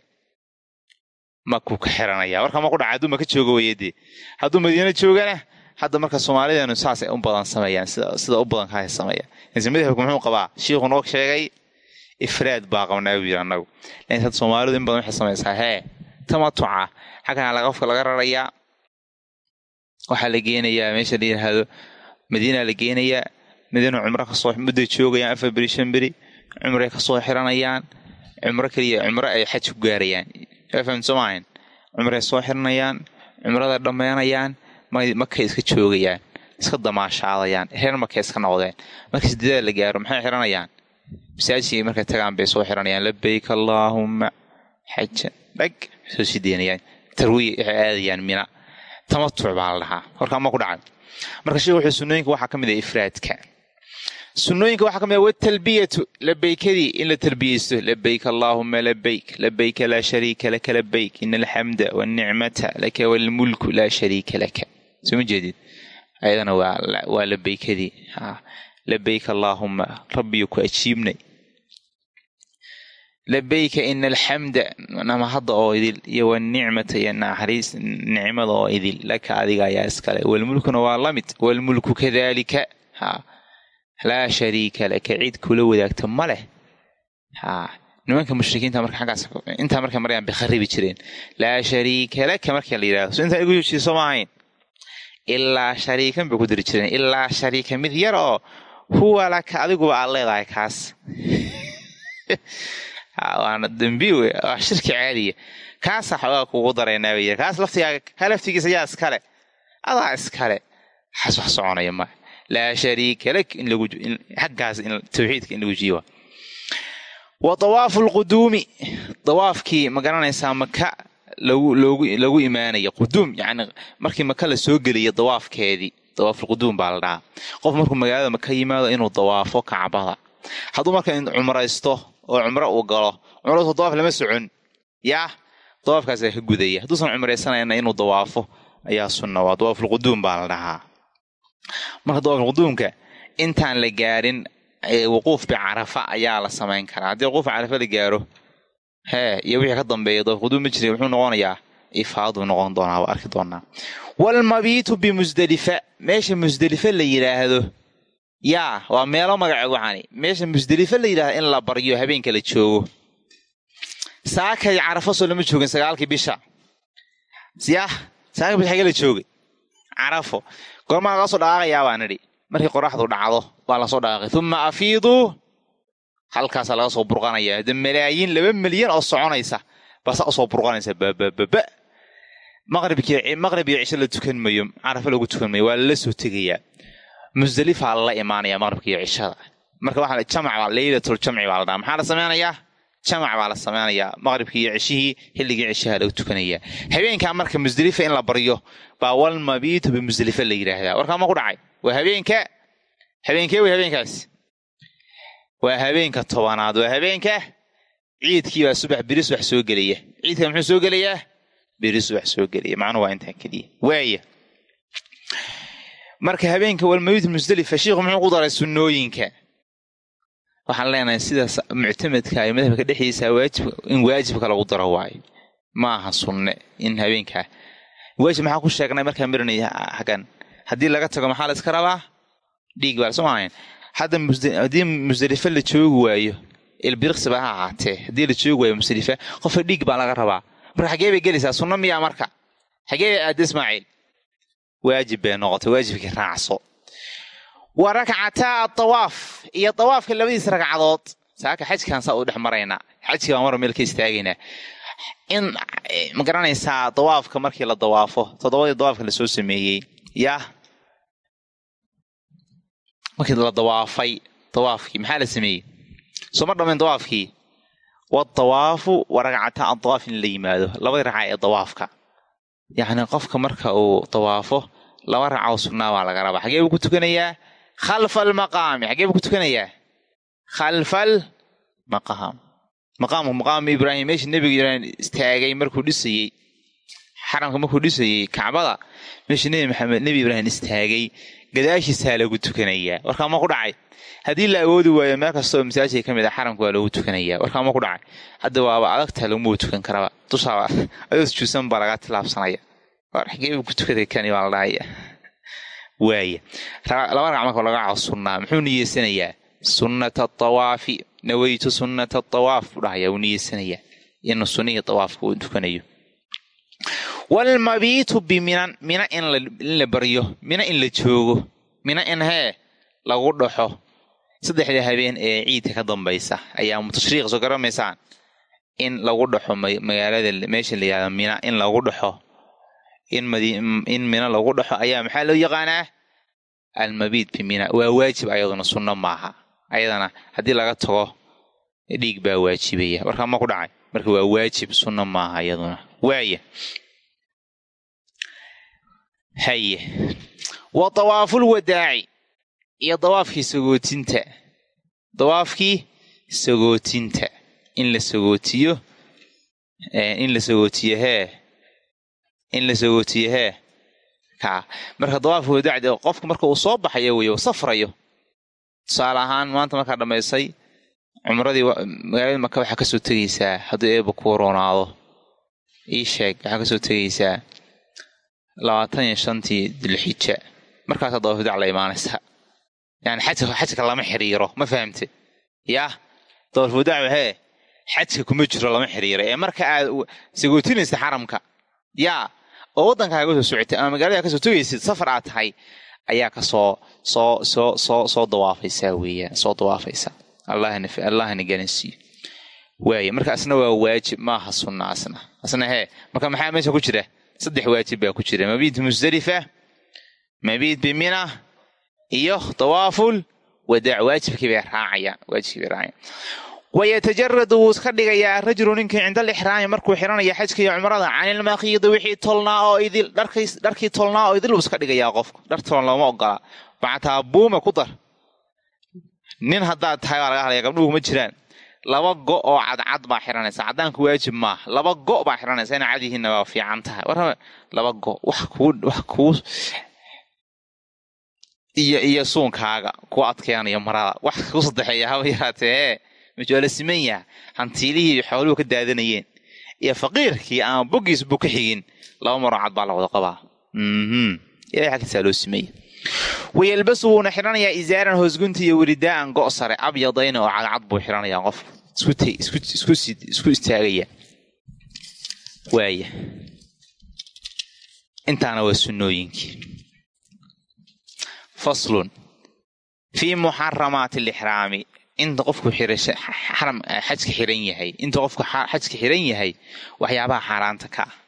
S1: Makuu ka xiranaya warka ma ku dhaca hadduu maka joogo weyadee hadduu madiina joogana hadda marka soomaalideenu saasay u badan sameeyaan sida u badan kaasay sameeyaan laakiin madhabku muxuu qabaa? Shiikhu noo sheegay? Ifraad baa qabnaa buu yidhi annagu. Laakiin hadda soomaalidu in badan waxay samaysaa hee tamatuca. Xaggan qofka laga rarayaa waxaa la geenayaa meesha la yidhaahdo madiina la geenayaa madiina cumro ka soo mudday joogayaan afar beri shan beri cumray ka soo xiranayaan cumro keliya cumro ay xaj ku gaarayaan. Fahmt soo maahan cumray soo xiranayaan cumrada dhammeynayaan makay iska joogayaan iska damaashaadayaan reer markay iska noqdeen. Marka sideedaad la gaaro maxay xiranayaan? Masaajidkii markay tagaan bay soo xiranayaan. Labayk allaahumma xajan dhag soo sideynayaan tarwiya waxay aadayaan mina tamatuc baa la dhahaa horkaa ma ku dhacay. Marka sheekh wuxuu sunnooyinka waxaa ka mid ah ifraadka. Sunnooyinka waxaa ka mid ah watalbiyatu labaykadii in la talbiyeysto labayk allaahuma labayk labayka laa shariika laka labayk ina alxamda walnicmata laka walmulku laa shariika laka. Soo ma jeedid ayadana waa labaykadii labayk allaahuma rabbiyo ku ajiibnay labayka ina alxamda namahadda oo idil iyo wanicmata iyo naxariis nicmada oo idil laka adiga ayaa iskale walmulkuna waa la mid walmulku kadalika ha laa shariika laka cid kula wadaagta ma leh ha nimanka mushrikiinta marka xaggaas intaa markay marayaan bay kharibi jireen laa shariika laka marka la yidhahdo so intaa igu heshiiso ma ahayn ilaa shariikan bay ku diri jireen ilaa shariika mid yar oo huwa laka adiguba aad leedahay kaas waana dambi waa shirki caadiya kaasa xoogaa kugu daraynaa bay kaas laftigaaga ka laftigiisa yaa iskale adaa iskale wax soconaya ma. Laa shariika lak xaggaas tawxiidka in lagu jiiwa wa dawaafu lquduumi dawaafkii ma garanaysaa maka lagu imaanaya. Quduum yani markii maka la soo geliya dawaafkeedii dawaafulquduum baa la dhahaa. Qof markuu magaalada maka yimaado inuu dawaafo kacbada. Hadduu marka cumraysto oo cumro uu galo. Cumradu dawaaf lama socon. Yaa dawaafkaasaa ka gudaya. Hadduusan cumraysanayna inuu dawaafo ayaa sunna waa. Dawaafulquduum baa la dhahaa. Marka dawaafulquduumka intaan la gaarin wuquuf bicarafa ayaa la samayn karaa. Haddii wuquuf carafa la gaaro hee iyo wixii ka dambeeya dawaafulquduum ma jira muxuu noqonayaa ifaaduu noqon doonaa. Waa arki doonaa. Waalmabiitu bimusdelifa meesha musdelife la yidhaahdo yaa waa meelo magaceed waxaani. Meesha musdelife la yidhahdo in la baryo habeenka la joogo. Saakay carafo soo lama joogin sagaalkii bisha. Yah saaka xagee la joogay. Carafo. Goormaa laga soo dhaqaaqayaa baan idhi markii qoraxdu dhacdo waa la soo dhaqaaqay uma afiiduu halkaasaa laga soo burqanaya. De malaayiin laba milyan oo soconaysa baasaa u soo burqanaysa. Babababa maqrib iyo cisho la tukan mayo. Carafo lagu tukan mayo. Waa lala soo tegayaa musdelifaa lala imaanaya maqribka iyo cishada. Marka waxaa jamac baa leylatul jamci baa la dhaha maxaa la sameynayaa jamac baa la sameynayaa maqribkii iyo cishihii xilligii cishaha lagu tukanayaa habeenkaa marka musdelifa in la baryo baa walmabiitu bimusdelifa la yidhaahdaa. Warkaa ma ku dhacay? Waa habeenka? Habeenkee wey habeenkaas? Waa habeenka tobanaad. Waa habeenka? Ciidkii baa subax biri subax soo gelaya ciidka muxuu soo gelayaa? Beri subax soo gelaya macnuhu waa intaan keliya waaya marka habeenka walmabiitu musdelifa shiikhu muxuu ku daray sunnooyinka? Waxaan leenahay sidaas muctamadka iyo madhabka dhexdiisa waajib in waajibka lagu daro waayo. Ma aha sunne in habeenkaa waajib maxaa ku sheegnay markaa miranay xaggan haddii laga tago maxaa la iska rabaa? Dhiig baa soo ahayn hadda haddii musdelife la joogi waayo ilbiriqsiba ha ahaatee. Haddii la joogi waayo musdelifa qofka dhiig baa laga rabaa. Marka xagee bay gelaysaa? Sunno miyaa marka? Xagee bay aada ismaaciil waajib bay noqotay waajibkii raacso. Wa rakcataa atawaaf iyo dawaafka labadiis ragcadood saaka xajkaan saa u dhex maraynaa xajkii baa mar meel ka istaagaynaa in ma garanaysaa dawaafka markii la dawaafo toddobadii dawaafka la soo sameeyey yaa markii la dawaafay dawaafkii maxaa la sameeyey? Soo ma dhammayn dawaafkii wadawaafu wa adawaaf in la yimaado labadii ragca ee dawaafka yacni qofka marka uu dawaafo laba ragcoo sunnaa baa laga rabaa. Xagee buu ku tukanayaa? Khalfa almaqaami xagee buu ku tukanayaa? Khalfa almaqaam maqaamku maqaamu ibraahim. Meesha nebiga ibraahim istaagay markuu dhisayey xaramka markuu dhisayey kacbada meesha nebi maxamed nebi ibraahim istaagay gadaashiisaa lagu tukanayaa warkaa ma ku dhacay. Haddii la awoodi waayo meel kastoo masaajidka ka mid a xaramka waa lagu tukanayaa warkaa ma ku dhacay. Hadda waaba adagtaha laguma tukan karaba. Dushaaba adoo sujuudsan baa lagaa tilaabsanaya. Ku tukaday kani baa la dhahaya waaya laba ragc laga sunnaa muxuu niyeysanayaa sunnata atawaafi naweytu sunnata atawaaf buu dhahaya wuu niyeysanayaa inuu sunnihii tawaafka uu tukanayo walmabiitu biminan mina in la baryo mina in la joogo mina in hee lagu dhaxo saddexda habeen ee ciidka ka dambaysa ayaa mutashriiq soo garamaysaan in lagu dhaxo magaalada meesha la yihahdo mina in lagu dhaxo in mina lagu dhaxo ayaa maxaa loo yaqaanaa almabiid bimina waa waajib ayaduna sunno maaha ayadana haddii laga tago dhiig baa waajibaya warkaa ma ku dhacay marka waa waajib sunno maaha iyaduna waaya haye wa dawaaful wadaaci iyo dawaafkii sagootinta. Dawaafkii sagootinta. In la sagootiyo in la sagootiyo hee in la sagootiyo hee kaa marka dawaafka wadaacdi qofka marka uu soo baxayo wey safrayo. Tusaale ahaan maanta markaa dhammaysay cumradii magaalada maka waxaa ka soo tegaysaa hadduu eeba ku waroonaado ii sheeg waxaa ka soo tegaysaa labaatan iyo shantii dilxija markaasaa dawaaf wadac la imaanaysaa yani xajka lama xiriiro ma fahamte yah dawaaf wadac hee xajka kuma jiro lama xiriiro. Ee marka aad sagootinaysa xaramka yaa oo waddankaaga soo socotay ama magaalada ka soo tegaysid safar aad tahay ayaa ka soo soo soo soo soo dawaafaysaa weeyaan soo dawaafaysaa allahna garansiiyo waaya marka asna waa waajib maaha sunna asna. Asna hee marka maxaa meesha ku jira saddex waajib baa ku jira. Mabiid musdalifa mabiid bimina iyo dawaaful wadaac. Waajibkii bay raacayaan waajibkii bay raacayaan. Wayatajaradu wuu iska dhigayaa arajulu ninkii cinda alixraami markuu xiranaya xajka iyo cumrada canilmakiidi wixii tolnaa oo idil dharkii tolnaa oo idil buu iska dhigayaa qofka dhar tolan looma ogola. Macataa buume ku dar. Nin haddaad tahay baa laga hadlaya gabdhuhu ma jiraan laba go oo cadcad baa xiranaysa. Caddaanku waajib maaha laba go baa xiranaysa. Ina cad yihiinna waa fiican tahay war laba go. Wax kuu kuu iyo suunkaaga. Ku adkeenayo marada. Wax ku saddexeeya haba yaraatee. Majoola siman yaha hantiilihii iyo xooluhu ka daadanayeen iyo faqiirkii aan boggiis buu ka xigin. Laba maroo cad baa la wada qabaa. Ilahay xaggiisaa loo simaya wayalbasu wuuna xidhanayaa isaaran hoosgunta iyo welidaa'an go' sare. Abyadayna oo cadcad buu xidhanayaa qofku isku istaagaya. Waaya intaana waa sunnooyinkii. Faslun. Fii muxaramaati alixraami inta qofku xajka xiran yahay. Inta qofku xajka xiran yahay waxyaabaha xaaraanta ka. Ah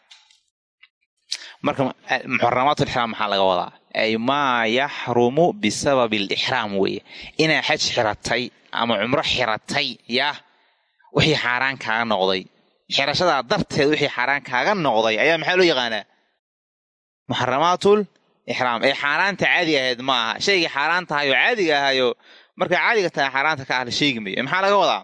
S1: marka muxaramaat lixraam maxaa laga wadaa ay maa yaxrumu bisababi alixraam weeye. Inaa xaj xiratay ama cumro xiratay yaah wixii xaaraan kaaga noqday. Xirashadaa darteed wixii xaaraan kaaga noqday ayaa maxaa loo yaqaanaa? Muxaramaatul ixraam ee xaaraanta caadi ahayd ma aha shaygii xaaraan tahay oo caadiga ahayo markay caadiga tahay xaaraanta ka ah la sheegi mayo maxaa laga wadaa?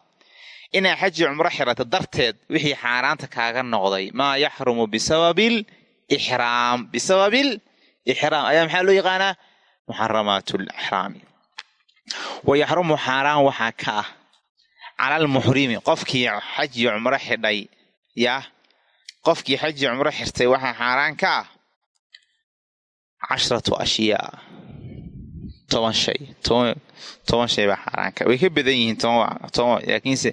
S1: Inaa xaji cumro xirata darteed wixii xaaraanta kaaga noqday. Maa yaxrumu bisababil ixraam bisababil ixraam ayaa maxaa loo yaqaanaa muxaramaatul ixraami wa yaxrumu xaaraan waxaa ka ah cala almuxrimi qofkii xaji cumro xidhay yah qofkii xaji cumro xirtay waxaa xaaraan ka ah cashratu ashyaa toban shay toban shay baa xaaraanka way ka badan yihiin laakiinse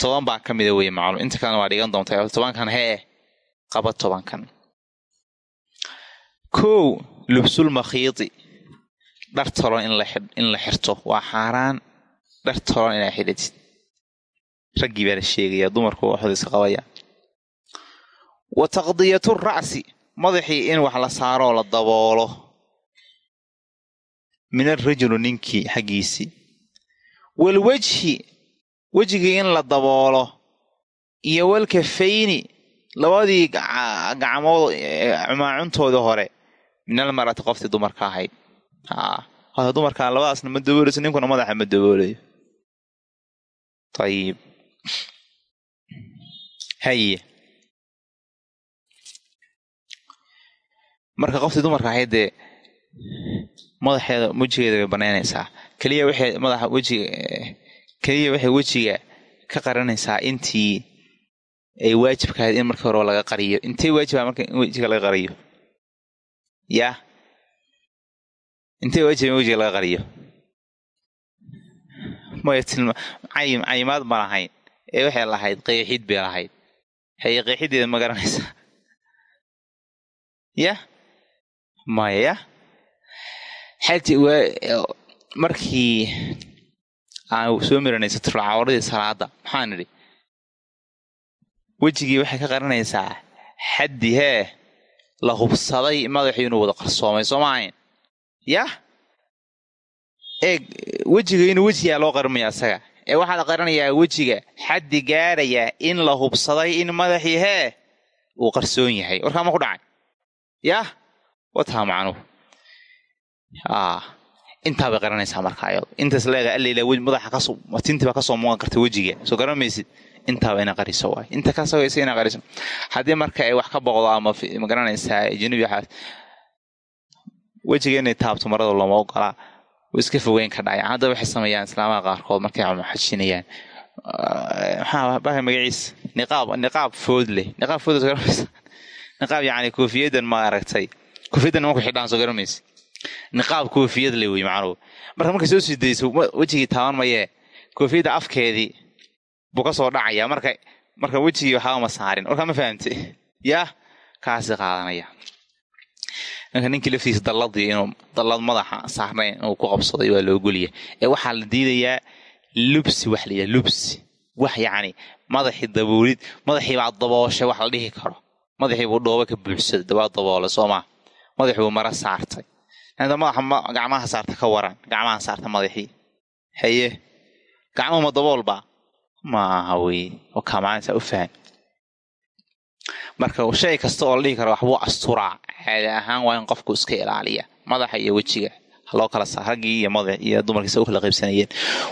S1: toban baa ka mida wey maclum inta kalena waa dhigan doonta tobankan hee qaba tobankan lubsul makhiidi. Dhar tolon in la xirto. Waa xaaraan. Dhar tolon inaa xidhatid raggii baa la sheegayaa dumarku waxooda iska qabaya. Wa taqdiyatu ra'si madaxii in wax la saaroo la daboolo. Min arajulu ninkii xaggiisii walwejhi wejigii in la daboolo. Iyo walkafayni labadii gacmood cumaacuntooda hore min almarati qoftii dumarka ahayd haa. Dumarkaa labadaasna ma daboolayso ninkuna madaxa ma daboolayo ayib haye marka qoftii dumarka ahayd dee madaxeeda wejigeeda bay banaynaysaa keliya waxay madaxa wejiga keliya waxay wejiga ka qaranaysaa intii ay waajibka ahayd in markii horeba laga qariyo. Intay waajiba marka in wejiga laga qariyo yah intay waajiba in wejiga laga qariyo cayimaad ma lahayn ee waxay lahayd qeexid bay lahayd haye qeexiddeeda ma garanaysaa yah maya yah xalti markii aan soo miranay satrulcawradii salaada maxaan nidhi wejigii waxay ka qaranaysaa xaddi hee la hubsaday madaxii inuu wada qarsoomay soo maahayn yah eeg wejiga inuu wejigaa loo qarinmaya asaga. Ee waxaa la qaranayaa wejiga xaddi gaaraya in la hubsaday in madaxii hee uu qarsoon yahay. Warkaa ma ku dhacay? Yah wataa macnuhu. Intaa bay qaranaysaa marka ayado intaas leega allayla madaxa ka soo tintiba ka soo muuqan karta wejiga. Soo garan maysid intaaba ina qariso waay. Inta ka sagaysa ina qariso haddii marka ay wax ka boqdo ama ma garanaysaa janubi waxaas. Wejiga inay taabto marada looma ogolaa way iska fogeyn ka dhacay hadda waxay sameeyaan islaamaha qaarkood markay xajinayaan. Maxaa magaciisa niqaab niqaab food leh. Niqaab food soo garanaysa. Niqaab yacni koofiyadan ma aragtay. Koofiyadan marku xidhaan soo garanmaysa niqaab koofiyad le wey macnuhu. Marka markay soo sidayso wejigii taaban mayee. Koofiyadda afkeedii buu ka soo dhacaya marka marka wejigii waxba ma saarin. Warkaa ma fahamte yah kaasi qaadanaya. Marka ninkii laftiisa dalladii inuu dallad madaxa saarnayn inuu ku qabsaday waa loogoliya ee waxaa la diidayaa lubsi wax la yidhaha lubsi. Wax yacni madaxii daboolid madaxii baa dabooshay wax la dhihi karo. Madaxii buu dhooba ka buuxsaday dabaa daboolay soo maa madaxii buu mara saartay. Hada madaxa gacmaha saarta ka waran gacmaha saarta madaxii. Haye gacmuhu ma daboolbaa ma aha wey oo kaamaansa u fahan marka shay kasta oo la dhihi kara waxbuu asturaa caadi ahaan waa in qofku iska ilaaliya. Madaxa iyo wejiga loo kala saa raggii iyo madax iyo dumarkiisa u kala qaybsanayeen.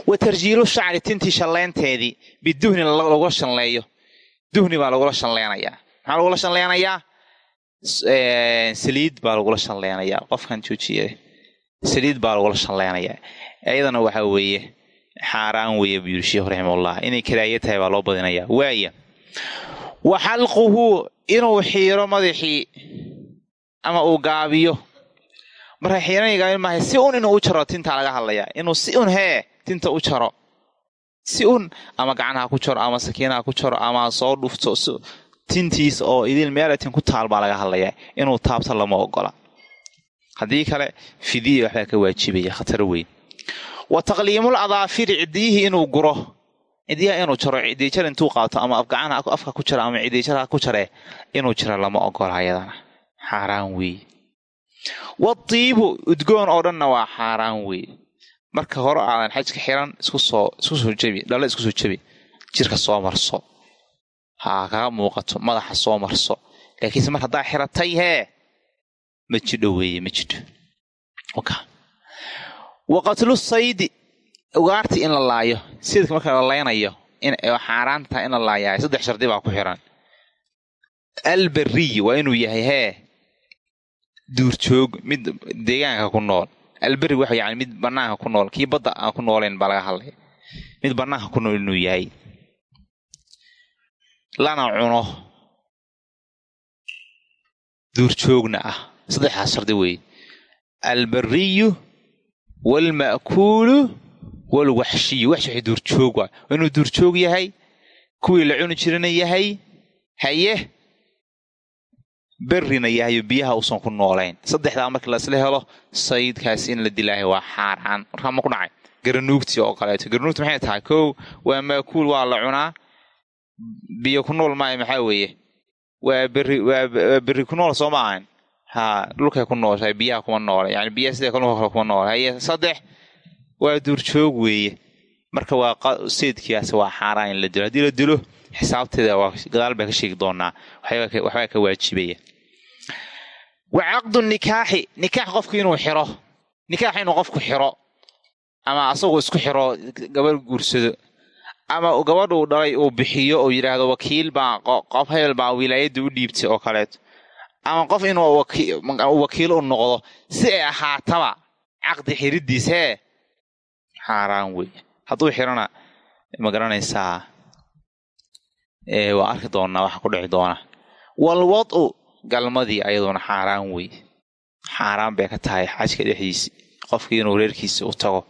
S1: Wa tarjiilu shacri tintii shalleynteedii biduhni lagula shalleeyo duhni baa lagula shaleynayaa maxaa lagula shaleynayaa saliid baa lagula shaleynayaa qofkan joojiye saliid baa lagula shaleynayaa iyadana waxaa weeye xaaraan weeye buu yiri sheekhu raximahullah. Inay karaahiye tahay baa loo badinayaa waaya wa xalquhu inuu xiiro madaxii ama uu gaabiyo. Marka xiiran gaabin maahay si un inuu u jaro tintaa laga hadlayaa inuu si un hee tinta u jaro. Si un ama gacnaha ku jaro ama sakiinaha ku jaro ama soo dhufto tintiis oo idil meelatin ku taal baa laga hadlayaa inuu taabto lama ogola. Haddii kale fidiya waxbaa ka waajibaya khatar weyn wa taqliimul adaafiri cidiyihii inuu guro. Cidiyaha inuu jaro cidiijar intuu qaato ama afgacana afka ku jara ama cidiijarha ku jaree inuu jiro lama ogola xaaraan weeye wadiibu udgoon oo dhanna waa xaaraan weeye marka hore aadan xajka xiran isku soo isku soo jebi dhalla isku soo jebi jirka soo marso. Ha kaga muuqato madaxa soo marso. Laakiinse mar haddaa xiratay hee ma jidho weeye ma jidho wa qatlu saydi ugaarti in la laayo sidka marka la laynayo xaaraan tahay in la laayahay saddex shardi baa ku xiran. Alberiy waa inuu yahay hee duurjoog mid deegaanka ku nool. Alberi waxa yani mid banaanka ku nool kii badda aan ku nooleyn baa laga hadlaya mid banaanka ku nool inuu yahay. Lana cuno. Duurjoogna ah saddexdaas shardi weeye alberiyu waalma'kuulu waalwaxshiyu waxshi waxay duurjoog waa waa inuu duurjoog yahay kuwii la cuni jirana yahay haye berrina yahayo biyaha uusan ku noolayn saddexdaa markii laisla helo sayidkaas in la dilaahay waa xaaraan markaa ma ku dhacay garanuugtii oo kaleeto garanuugti maxay tahay kow waa maakuul waa la cunaa biyo ku nool maayo maxaa weeye waa berri waa berri ku nool soo ma ahan ha dhulkay ku nooshahay biyaha kuma noole yani biyaha sidee kalunka kale kuma noole saddex waa duurjoog weeye. Marka waa sayidkiiaas waa xaaraan in la dilo. Haddii la dilo xisaabteeda waa gadaal baa ka sheegi doonaa. Waxbaa ka waajibaya wa caqdu nikaaxi. Nikaax qofku inuu xiro. Nikaax inuu qofku xiro. Ama asagoo isku xiro gabadh guursado. Ama gabadha uu dhalay uu bixiyo oo yidhaahdo wakiil baa qof hebel baa wilaayadda u dhiibtay oo kaleeto ama qof inuu wakiil u noqdo si ay ahaataba caqdi xiridiis hee xaaraan wey. Hadduu xirana ma garanaysaa waa arki doonaa waxa ku dhici doona walwadu galmadii ayaduna xaaraan wey. Xaaraan bay ka tahay xajka dhexdiisi qofkii inuu reerkiisa u tago.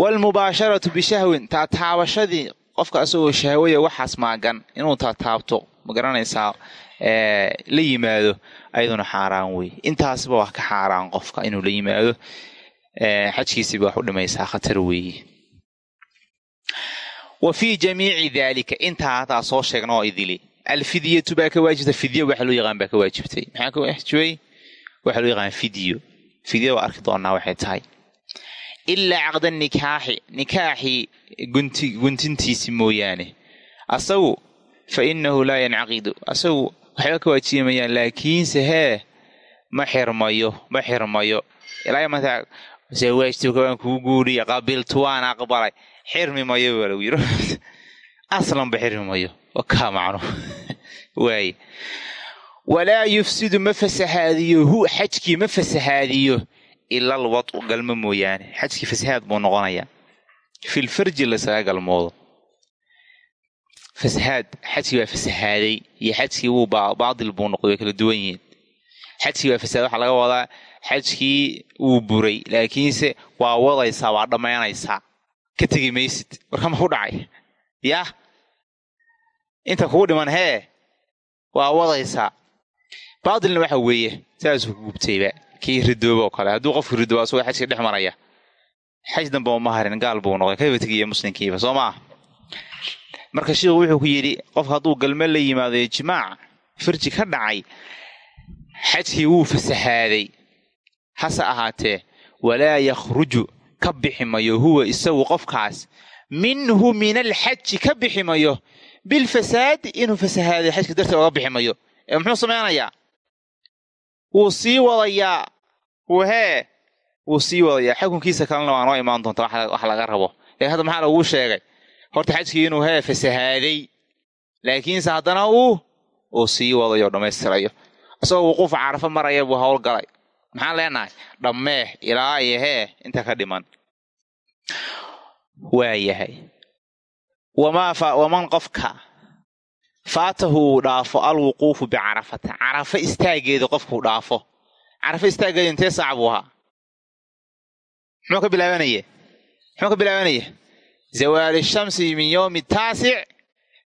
S1: Waalmubaasharatu bishahwin taataabashadii qofka asagoo shahwaya waxaas maagan inuu taataabto ma garanaysaa la yimaado ayaduna xaaraan wey intaasba waa ka xaaraan qofka inuu la yimaado. Xajkiisiba wax u dhimaysaa khatar weeye wa fii jamiici daalika. Intaa soo sheegna oo idili. Alfidyatu baa ka waajibta fidya waxa loo yaqaan baa ka waajibtay. Maxaa ka waajibay waxaa loo yaqaan fidyo. Fidya waa arki doonaa waxay tahay. Ilaa caqda nikaaxi. Nikaaxii guntintiisi mooyaane. Asagu fa innahu laa yancaqidu. Asagu waxba ka waajibamayaan laakiinse hee ma xirmayo ma xirmayo. Ilaa mataa zawaajtuka kuu guuriya qabiltu waan aqbalay xirmi mayo baa lagu yiri <laughs> aslanba xirmi mayo wakaa macno. <laughs> Waaye walaa yufsidu ma fasahaadiyo hu xajkii ma fasahaadiyo ila alwadu galmo mooyaane. Xajkii fasahaad buu noqonayaa. Filfarji lasaga galmoodo fasahaad xajkii waa fasahaaday iyo xajkii wuu baadil buu noqday way kala duwan yihiin xajkii waa fasahaad waxaa laga wadaa xajkii wuu buray laakiinse waa wadaysaa waa dhammaynaysaa ka tegi maysid warkama ku dhacay yah inta kugu dhiman hee waa wadaysaa baatilna waxa weeye sidaasuu ku gubtayba kii ridooba oo kale hadduu qofku ridooba asagoo xajka dhex maraya xaj damba uma harin gaal buu noqday kaba tegiya muslimkiiba soo maa marka sheikhu wuxuu ku yidhi qofka hadduu galme la yimaado ijmaac firji ka dhacay xajkii wuu fasahaaday. Hase ahaatee walaa yakhruju ka bixi mayo huwa isagu qofkaas. Minhu min alxaji ka bixi mayo bilfasaadi inuu fasahaaday xajka darteed oga bixi mayo. Ee muxuu samaynayaa wuu sii wadayaa whee wuu sii wadayaa xukunkiisa kalena waa noo imaan doonta wax laga rabo. Ee hadda maxaa laguu sheegay horta xajkii inuu hee fasahaaday laakiinse haddana uu uu sii wadayo dhammaystirayo isagoo wuquufa carafo maraya buu howlgalay maxaan leenahay? Dhammeeh ilaa iyo hee inta ka dhiman. Waayahay waman qofka? Faatahu uu dhaafo alwuquufu bicarafata carafa istaageeda qofkuu dhaafo. Carafa istaaggeeda intee saac buu ahaa? Muxuu ka bilaabanaya muxuu ka bilaabanaya zawaali shamsi min yowmi taasic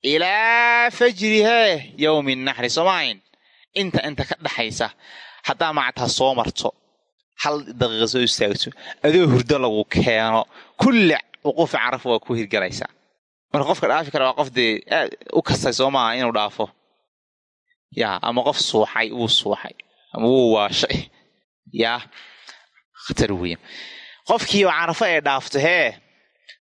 S1: ilaa fajrihee yowmi naxri soomahayn inta inta ka dhaxaysa haddaa mactaa soo marto hal daqiiqa soo istaagto adoo hurdo lagu keeno kulli wuquufa carafa waa ku hirgalaysaa marka qofka dhaafi kara waa qof dee aad u kastay soo maaha inuu dhaafo yaa ama qof suuxay wuu suuxay ama wuu waashay carafo ee dhaafto hee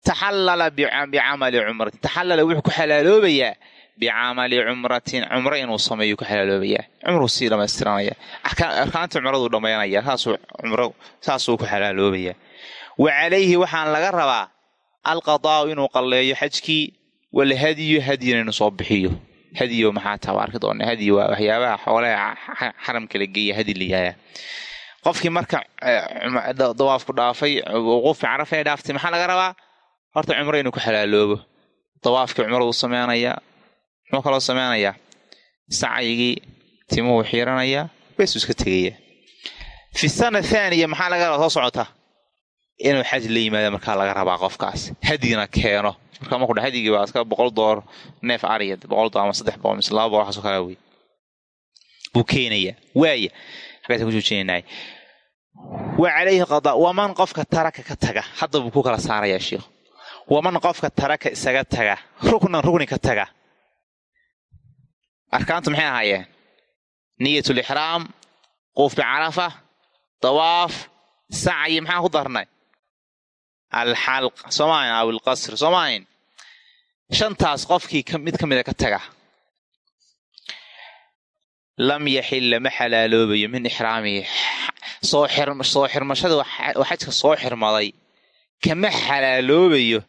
S1: taxallala bicamali cumratin taxallala wuxuu ku xalaaloobayaa bicamali cumratin cumro inuu sameeyo ku xalaaloobayaa cumruu sii dhamaystiranaya arkaanta cumraduu dhammaynaya saasuu ku xalaaloobayaa wa calayhi waxaan laga rabaa alqadaa'u inuu qalleeyo xajkii walhadyu hadyina inuu soo bixiyo hadyo maxaa taaba arki doona hadyi waa waxyaabaha xoolaha xaramka la geeya hadi la yihahdaa qofkii marka dawaafku dhaafay horta cumro inuu ku xalaaloobo. Dawaafkii cumraduu samaynayaa muxuu kaloo samaynayaa sacyigii timuhu xiiranayaa beesuu iska tegaya. Fi sana thaaniya maxaa laga rabaa? Soo socota. Inuu xaj la yimaada markaa laga rabaa qofkaas. Hadyina keeno. Marka marku hadyigii waa iska boqol doolar neef ariya boqol doolar ama saddex boqol mise laba boqol waxaasoo kala wey. Buu keenayaa waaya xaggaasaan ku joojinaynaay. Wa calayhi qadaa waman qofka taraka ka taga hadda buu ku kala saarayaa sheikhu waman qofka taraka isaga taga ruknan rukni ka taga. Arkaantu maxay ahaayeen niyatulixraam quuf bicarafa dawaaf sacyi maxaan ku darnay? Alxalq soomaahin aw ilqasr soomaahin shantaas qofkii mid ka mida ka taga. Lam yaxilla ma xalaaloobayo min ixraamihi soo xirmashada xajka soo xirmaday. Kama xalaaloobayo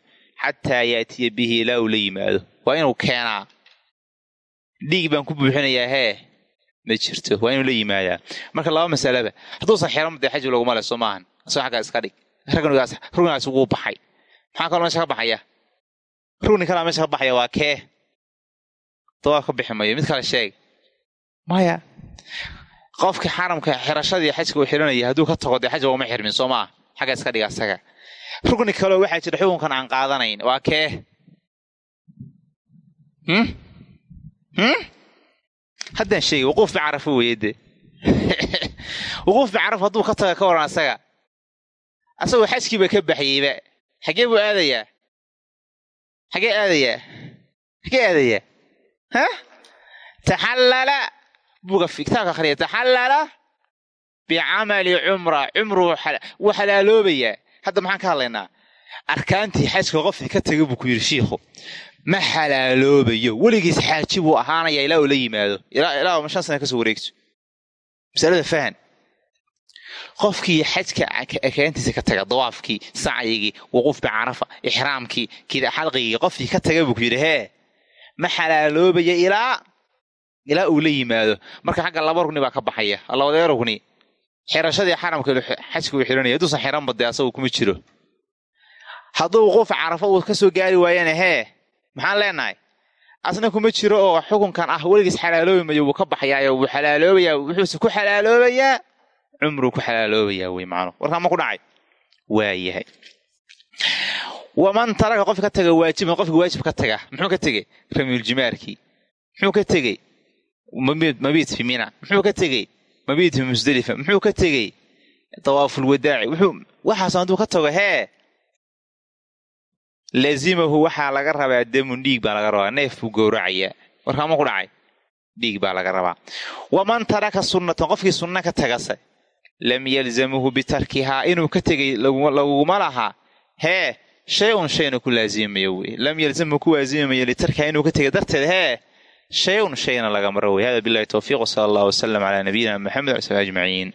S1: xataa yaatiya bihi ilaa uu la yimaado. Waa inuu keenaa dhiig baan ku buuxinayaa hee ma jirto. Waa inuu la yimaadaa marka laba masalaba hadduusan xiranba dee xaji laguma le soo maahan xaggaa iska dhig. Rugnigaas rugnigaas wuu baxay. Maxaa kaloo meesha ka baxaya? Rugni kalaa meesha ka baxaya waa kee? Dawaaf ka bixi mayo mid kale sheeg. Maya qofkii xaramka xirashadii xajka uu xiranaya hadduu ka tago dee xaj ugama xirmin soo maa xagga iska dhiga asaga rugni kaleo waxaa jira xukunkan aan qaadanayn. Waa kee? Haddaan sheegay wuquuf bicarafo weeye de <laughs> wuquuf bicaraf hadduu ka taga ka waran asaga. Asagoo xajkiiba ka baxyeyba xagee buu aadayaa? Xagee aadayaa? Xagee aadayaa? Ha? Taxallala! Buga kitaabka akhriya taxallala! Bicamali cumra cumru wuu xalaaloobayaa hadda maxaan ka hadlaynaa? Arkaantii xajka qofkii ka taga buu ku yidhi shiikhu ma xalaaloobayo. Weligiis xaaji buu ahaanaya ilaa uu la yimaado. Ilaa shan sana ka soo wareegto masalada fahan qofkii xajka akaantiisa ka taga dawaafkii sacyigii wuquuf bicarafa ixraamkii kida xalqigii qofkii ka taga buu ku yidhi hee ma xalaaloobaya ilaa ilaa uu la yimaado. Marka xagga laba rugni baa ka baxaya. Labadee rugni xirashadii xaramka xajka uu xiranaya hadduusan xiranba dee asagu kuma jiro. Hadduu wuquufa carafa uu ka soo gaari waayana hee maxaan leenahay? Asna kuma jiro oo xukunkan ah weligiis xalaaloobi wuu ka baxayaayo wuu xalaaloobayaa wuxuuse ku xalaaloobayaa cumruu ku xalaaloobayaa wey macnuhu warkaa ma ku dhacay? Waayahay waman taraka qofka ka taga waajiban qofka waajib ka taga muxuu ka tegey? Ramiuljimaarkii muxuu ka tegey? Mabiit fi muxuu ka tegey mabiit fi musdelifa muxuu ka tegey dawaafulwadaaci wuxuu waxaas hadduu ka tago hee laazimahu waxaa laga rabaa damun dhiig baa laga rabaa neef buu gowracayaa. Warkaa ma ku dhacay dhiig baa laga rabaa. Waman taraka sunnatan qofkii sunna ka tagase lam yalzamuhu bitarkihaa inuu ka tegay laguma lahaa. Hee shay un shayna ku laazimamayo wey. Lam yalzamhu ku darteed hee shay un shayna laga maro wey hada bilahi towfiiq wsala allah wasalam calaa nabiyina maxamed wsl ajmaciin